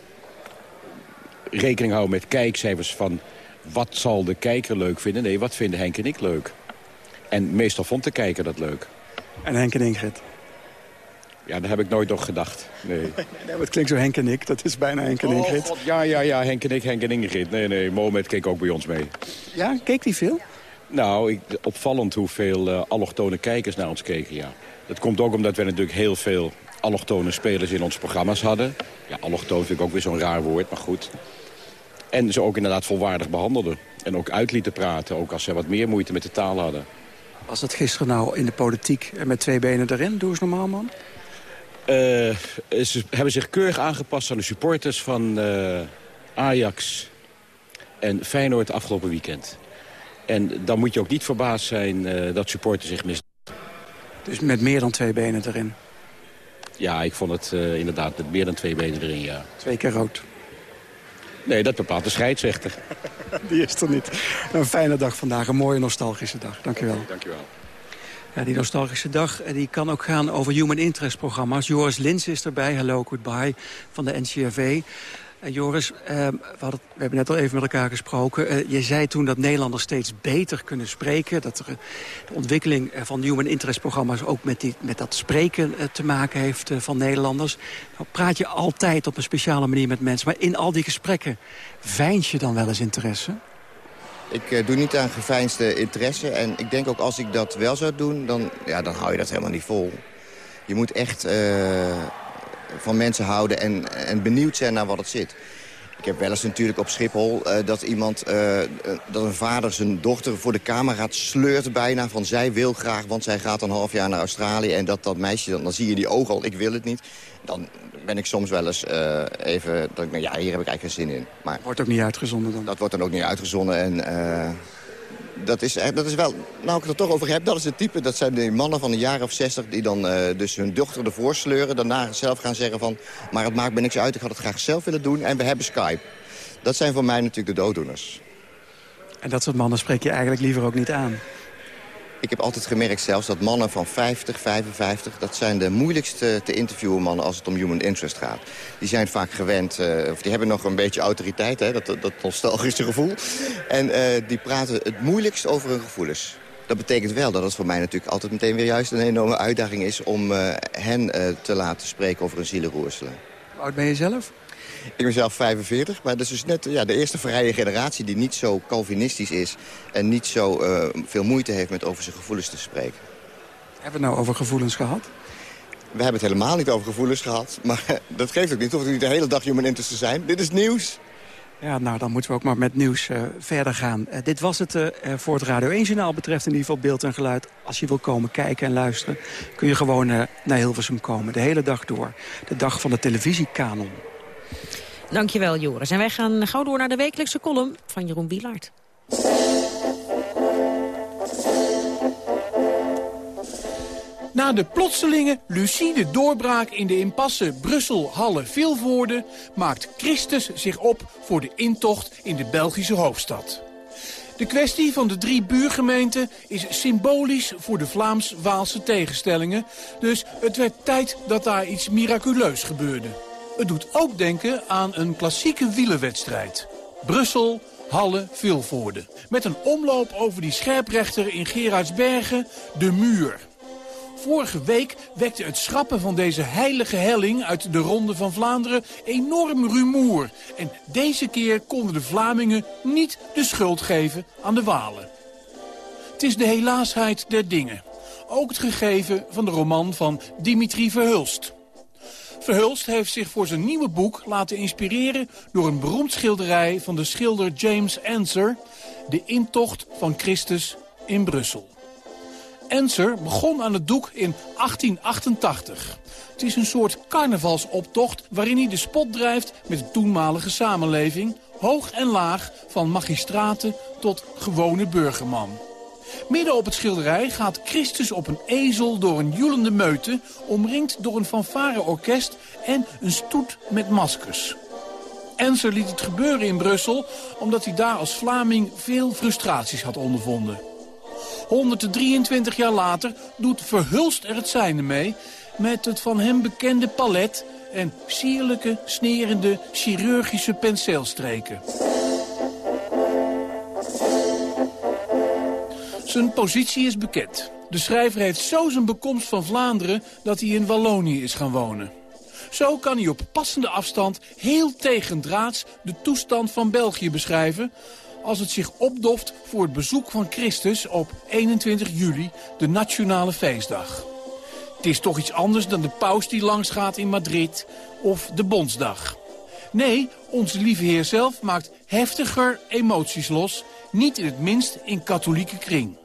rekening houden met kijkcijfers van... wat zal de kijker leuk vinden? Nee, wat vinden Henk en ik leuk? En meestal vond de kijker dat leuk. En Henk en Ingrid? Ja, daar heb ik nooit nog gedacht. Nee. nee het klinkt zo Henk en ik. Dat is bijna Henk en Ingrid. Oh, God, ja, ja, ja. Henk en ik, Henk en Ingrid. Nee, nee. Mohamed keek ook bij ons mee. Ja, keek die veel? Nou, ik, opvallend hoeveel uh, allochtone kijkers naar ons keken, ja. Dat komt ook omdat we natuurlijk heel veel allochtone spelers in onze programma's hadden. Ja, allochtoon vind ik ook weer zo'n raar woord, maar goed. En ze ook inderdaad volwaardig behandelden. En ook uit lieten praten, ook als ze wat meer moeite met de taal hadden. Was dat gisteren nou in de politiek met twee benen erin? Doe eens normaal, man. Uh, ze hebben zich keurig aangepast aan de supporters van uh, Ajax en Feyenoord afgelopen weekend. En dan moet je ook niet verbaasd zijn dat supporters zich mis. Dus met meer dan twee benen erin? Ja, ik vond het inderdaad met meer dan twee benen erin, ja. Twee keer rood? Nee, dat bepaalt de scheidsrechter. Die is er niet. Een fijne dag vandaag, een mooie nostalgische dag. Dank u wel. Ja, die nostalgische dag die kan ook gaan over human interest programma's. Joris Lins is erbij, Hello Goodbye, van de NCRV. Uh, Joris, uh, we, hebben net al even met elkaar gesproken. Je zei toen dat Nederlanders steeds beter kunnen spreken. Dat er, de ontwikkeling van human interest programma's ook met, die, met dat spreken te maken heeft van Nederlanders. Nou, praat je altijd op een speciale manier met mensen. Maar in al die gesprekken, veins je dan wel eens interesse? Ik uh, doe niet aan geveinsde interesse. En ik denk ook als ik dat wel zou doen, dan, ja, dan hou je dat helemaal niet vol. Je moet echt uh, van mensen houden en, en benieuwd zijn naar wat het zit. Ik heb wel eens natuurlijk op Schiphol uh, dat iemand, dat een vader zijn dochter voor de camera sleurt bijna. Van zij wil graag, want zij gaat een half jaar naar Australië. En dat dat meisje, dan, dan zie je die ogen al, ik wil het niet. Dan, ben ik soms wel eens uh, even... Dat ik denk, ja, hier heb ik eigenlijk geen zin in. Maar wordt ook niet uitgezonden dan? Dat wordt dan ook niet uitgezonden. En uh, dat, is, dat is wel... Nou, ik het er toch over heb, dat is het type... Dat zijn die mannen van een jaar of zestig die dan uh, dus hun dochter ervoor sleuren. Daarna zelf gaan zeggen van... Maar het maakt me niks uit, ik had het graag zelf willen doen. En we hebben Skype. Dat zijn voor mij natuurlijk de dooddoeners. En dat soort mannen spreek je eigenlijk liever ook niet aan? Ik heb altijd gemerkt zelfs dat mannen van 50, 55... dat zijn de moeilijkste te interviewen mannen als het om human interest gaat. Die zijn vaak gewend, uh, of die hebben nog een beetje autoriteit, hè, dat, dat nostalgische gevoel. En uh, die praten het moeilijkst over hun gevoelens. Dat betekent wel dat het voor mij natuurlijk altijd meteen weer juist een enorme uitdaging is... om uh, hen te laten spreken over hun zielenroerselen. Hoe oud ben je zelf? Ik ben zelf 45, maar dat is dus net ja, de eerste vrije generatie... die niet zo calvinistisch is en niet zo uh, veel moeite heeft met over zijn gevoelens te spreken. Hebben we het nou over gevoelens gehad? We hebben het helemaal niet over gevoelens gehad. Maar dat geeft ook niet, het niet de hele dag human interest te zijn. Dit is nieuws. Ja, nou, dan moeten we ook maar met nieuws uh, verder gaan. Uh, dit was het uh, voor het Radio 1-journaal betreft in ieder geval beeld en geluid. Als je wil komen kijken en luisteren, kun je gewoon naar Hilversum komen. De hele dag door. De dag van de televisiekanon. Dankjewel, Joris. En wij gaan gauw door naar de wekelijkse column van Jeroen Wielaert. Na de plotselinge, lucide doorbraak in de impasse Brussel-Halle-Vilvoorde... maakt Christus zich op voor de intocht in de Belgische hoofdstad. De kwestie van de drie buurgemeenten is symbolisch voor de Vlaams-Waalse tegenstellingen. Dus het werd tijd dat daar iets miraculeus gebeurde. Het doet ook denken aan een klassieke wielerwedstrijd. Brussel, Halle, Vilvoorde. Met een omloop over die scherprechter in Gerardsbergen, de muur. Vorige week wekte het schrappen van deze heilige helling uit de Ronde van Vlaanderen enorm rumoer. En deze keer konden de Vlamingen niet de schuld geven aan de Walen. Het is de helaasheid der dingen. Ook het gegeven van de roman van Dimitri Verhulst. Verhulst heeft zich voor zijn nieuwe boek laten inspireren... door een beroemd schilderij van de schilder James Ensor... De intocht van Christus in Brussel. Ensor begon aan het doek in 1888. Het is een soort carnavalsoptocht waarin hij de spot drijft met de toenmalige samenleving... hoog en laag, van magistraten tot gewone burgerman. Midden op het schilderij gaat Christus op een ezel door een joelende meute... omringd door een fanfareorkest en een stoet met maskers. Ensor liet het gebeuren in Brussel... omdat hij daar als Vlaming veel frustraties had ondervonden. 123 jaar later doet Verhulst er het zijne mee... met het van hem bekende palet en sierlijke, snerende, chirurgische penseelstreken. Zijn positie is bekend. De schrijver heeft zo zijn bekomst van Vlaanderen dat hij in Wallonië is gaan wonen. Zo kan hij op passende afstand heel tegendraads de toestand van België beschrijven... als het zich opdoft voor het bezoek van Christus op 21 juli, de nationale feestdag. Het is toch iets anders dan de paus die langsgaat in Madrid of de Bondsdag. Nee, onze lieve heer zelf maakt heftiger emoties los... niet in het minst in katholieke kring.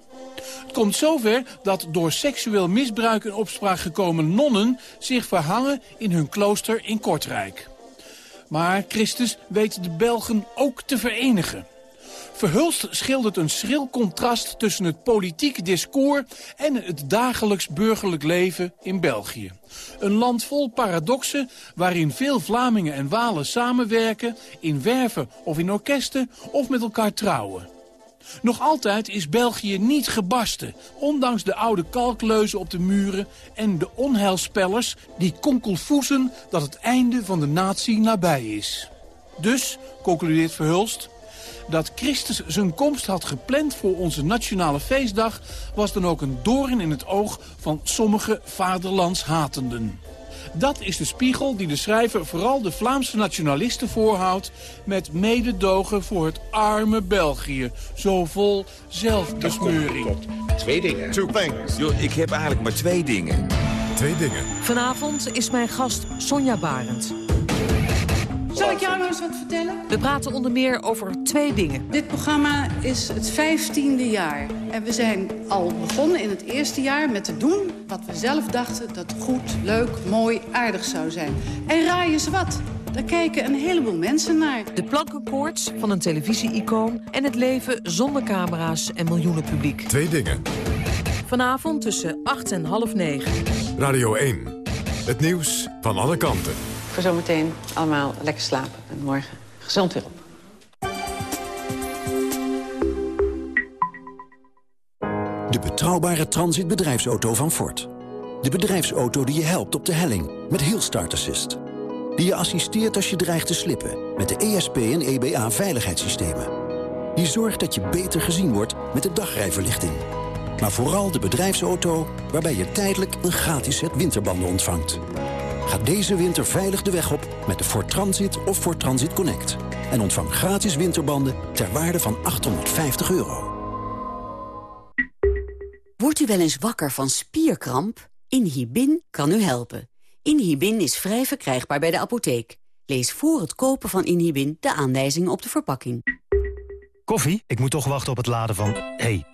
Het komt zover dat door seksueel misbruik in opspraak gekomen nonnen... zich verhangen in hun klooster in Kortrijk. Maar Christus weet de Belgen ook te verenigen. Verhulst schildert een schril contrast tussen het politieke discours... en het dagelijks burgerlijk leven in België. Een land vol paradoxen waarin veel Vlamingen en Walen samenwerken... in werven of in orkesten of met elkaar trouwen. Nog altijd is België niet gebarsten, ondanks de oude kalkleuzen op de muren en de onheilspellers die konkelvoezen dat het einde van de natie nabij is. Dus, concludeert Verhulst, dat Christus zijn komst had gepland voor onze nationale feestdag... was dan ook een doorn in het oog van sommige vaderlandshatenden. Dat is de spiegel die de schrijver vooral de Vlaamse nationalisten voorhoudt... met mededogen voor het arme België. Zo vol zelfbesmeuring. Twee dingen. Two things. Yo, ik heb eigenlijk maar twee dingen. Twee dingen. Vanavond is mijn gast Sonja Barend. Zal ik jou nou eens wat vertellen? We praten onder meer over twee dingen. Dit programma is het vijftiende jaar. En we zijn al begonnen in het eerste jaar met te doen wat we zelf dachten dat goed, leuk, mooi, aardig zou zijn. En raai eens wat. Daar kijken een heleboel mensen naar. De plankenkoorts van een televisie-icoon... en het leven zonder camera's en miljoenen publiek. Twee dingen. Vanavond tussen 8 en half 9. Radio 1. Het nieuws van alle kanten. Voor zometeen allemaal lekker slapen. En morgen gezond weer op. De betrouwbare transitbedrijfsauto van Ford. De bedrijfsauto die je helpt op de helling met Hill Start Assist. Die je assisteert als je dreigt te slippen met de ESP en EBA veiligheidssystemen. Die zorgt dat je beter gezien wordt met de dagrijverlichting. Maar vooral de bedrijfsauto waarbij je tijdelijk een gratis set winterbanden ontvangt. Ga deze winter veilig de weg op met de Ford Transit of Ford Transit Connect. En ontvang gratis winterbanden ter waarde van 850 euro. Wordt u wel eens wakker van spierkramp? Inhibin kan u helpen. Inhibin is vrij verkrijgbaar bij de apotheek. Lees voor het kopen van Inhibin de aanwijzingen op de verpakking. Koffie? Ik moet toch wachten op het laden van... hey,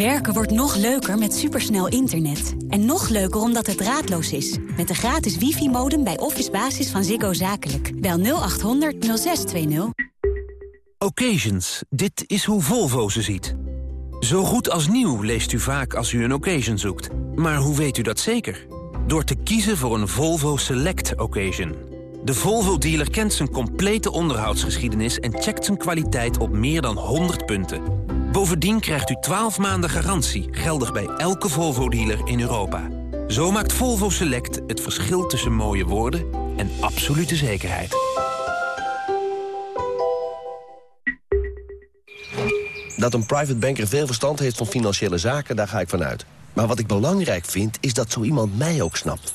Werken wordt nog leuker met supersnel internet. En nog leuker omdat het draadloos is. Met de gratis wifi-modem bij Office Basis van Ziggo Zakelijk. Bel 0800 0620. Occasions, dit is hoe Volvo ze ziet. Zo goed als nieuw leest u vaak als u een occasion zoekt. Maar hoe weet u dat zeker? Door te kiezen voor een Volvo Select Occasion. De Volvo-dealer kent zijn complete onderhoudsgeschiedenis... en checkt zijn kwaliteit op meer dan 100 punten. Bovendien krijgt u 12 maanden garantie... geldig bij elke Volvo-dealer in Europa. Zo maakt Volvo Select het verschil tussen mooie woorden en absolute zekerheid. Dat een private banker veel verstand heeft van financiële zaken, daar ga ik vanuit. Maar wat ik belangrijk vind, is dat zo iemand mij ook snapt.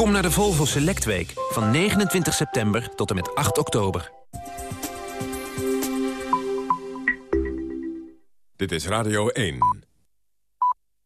Kom naar de Volvo Select Week van 29 september tot en met 8 oktober. Dit is Radio 1.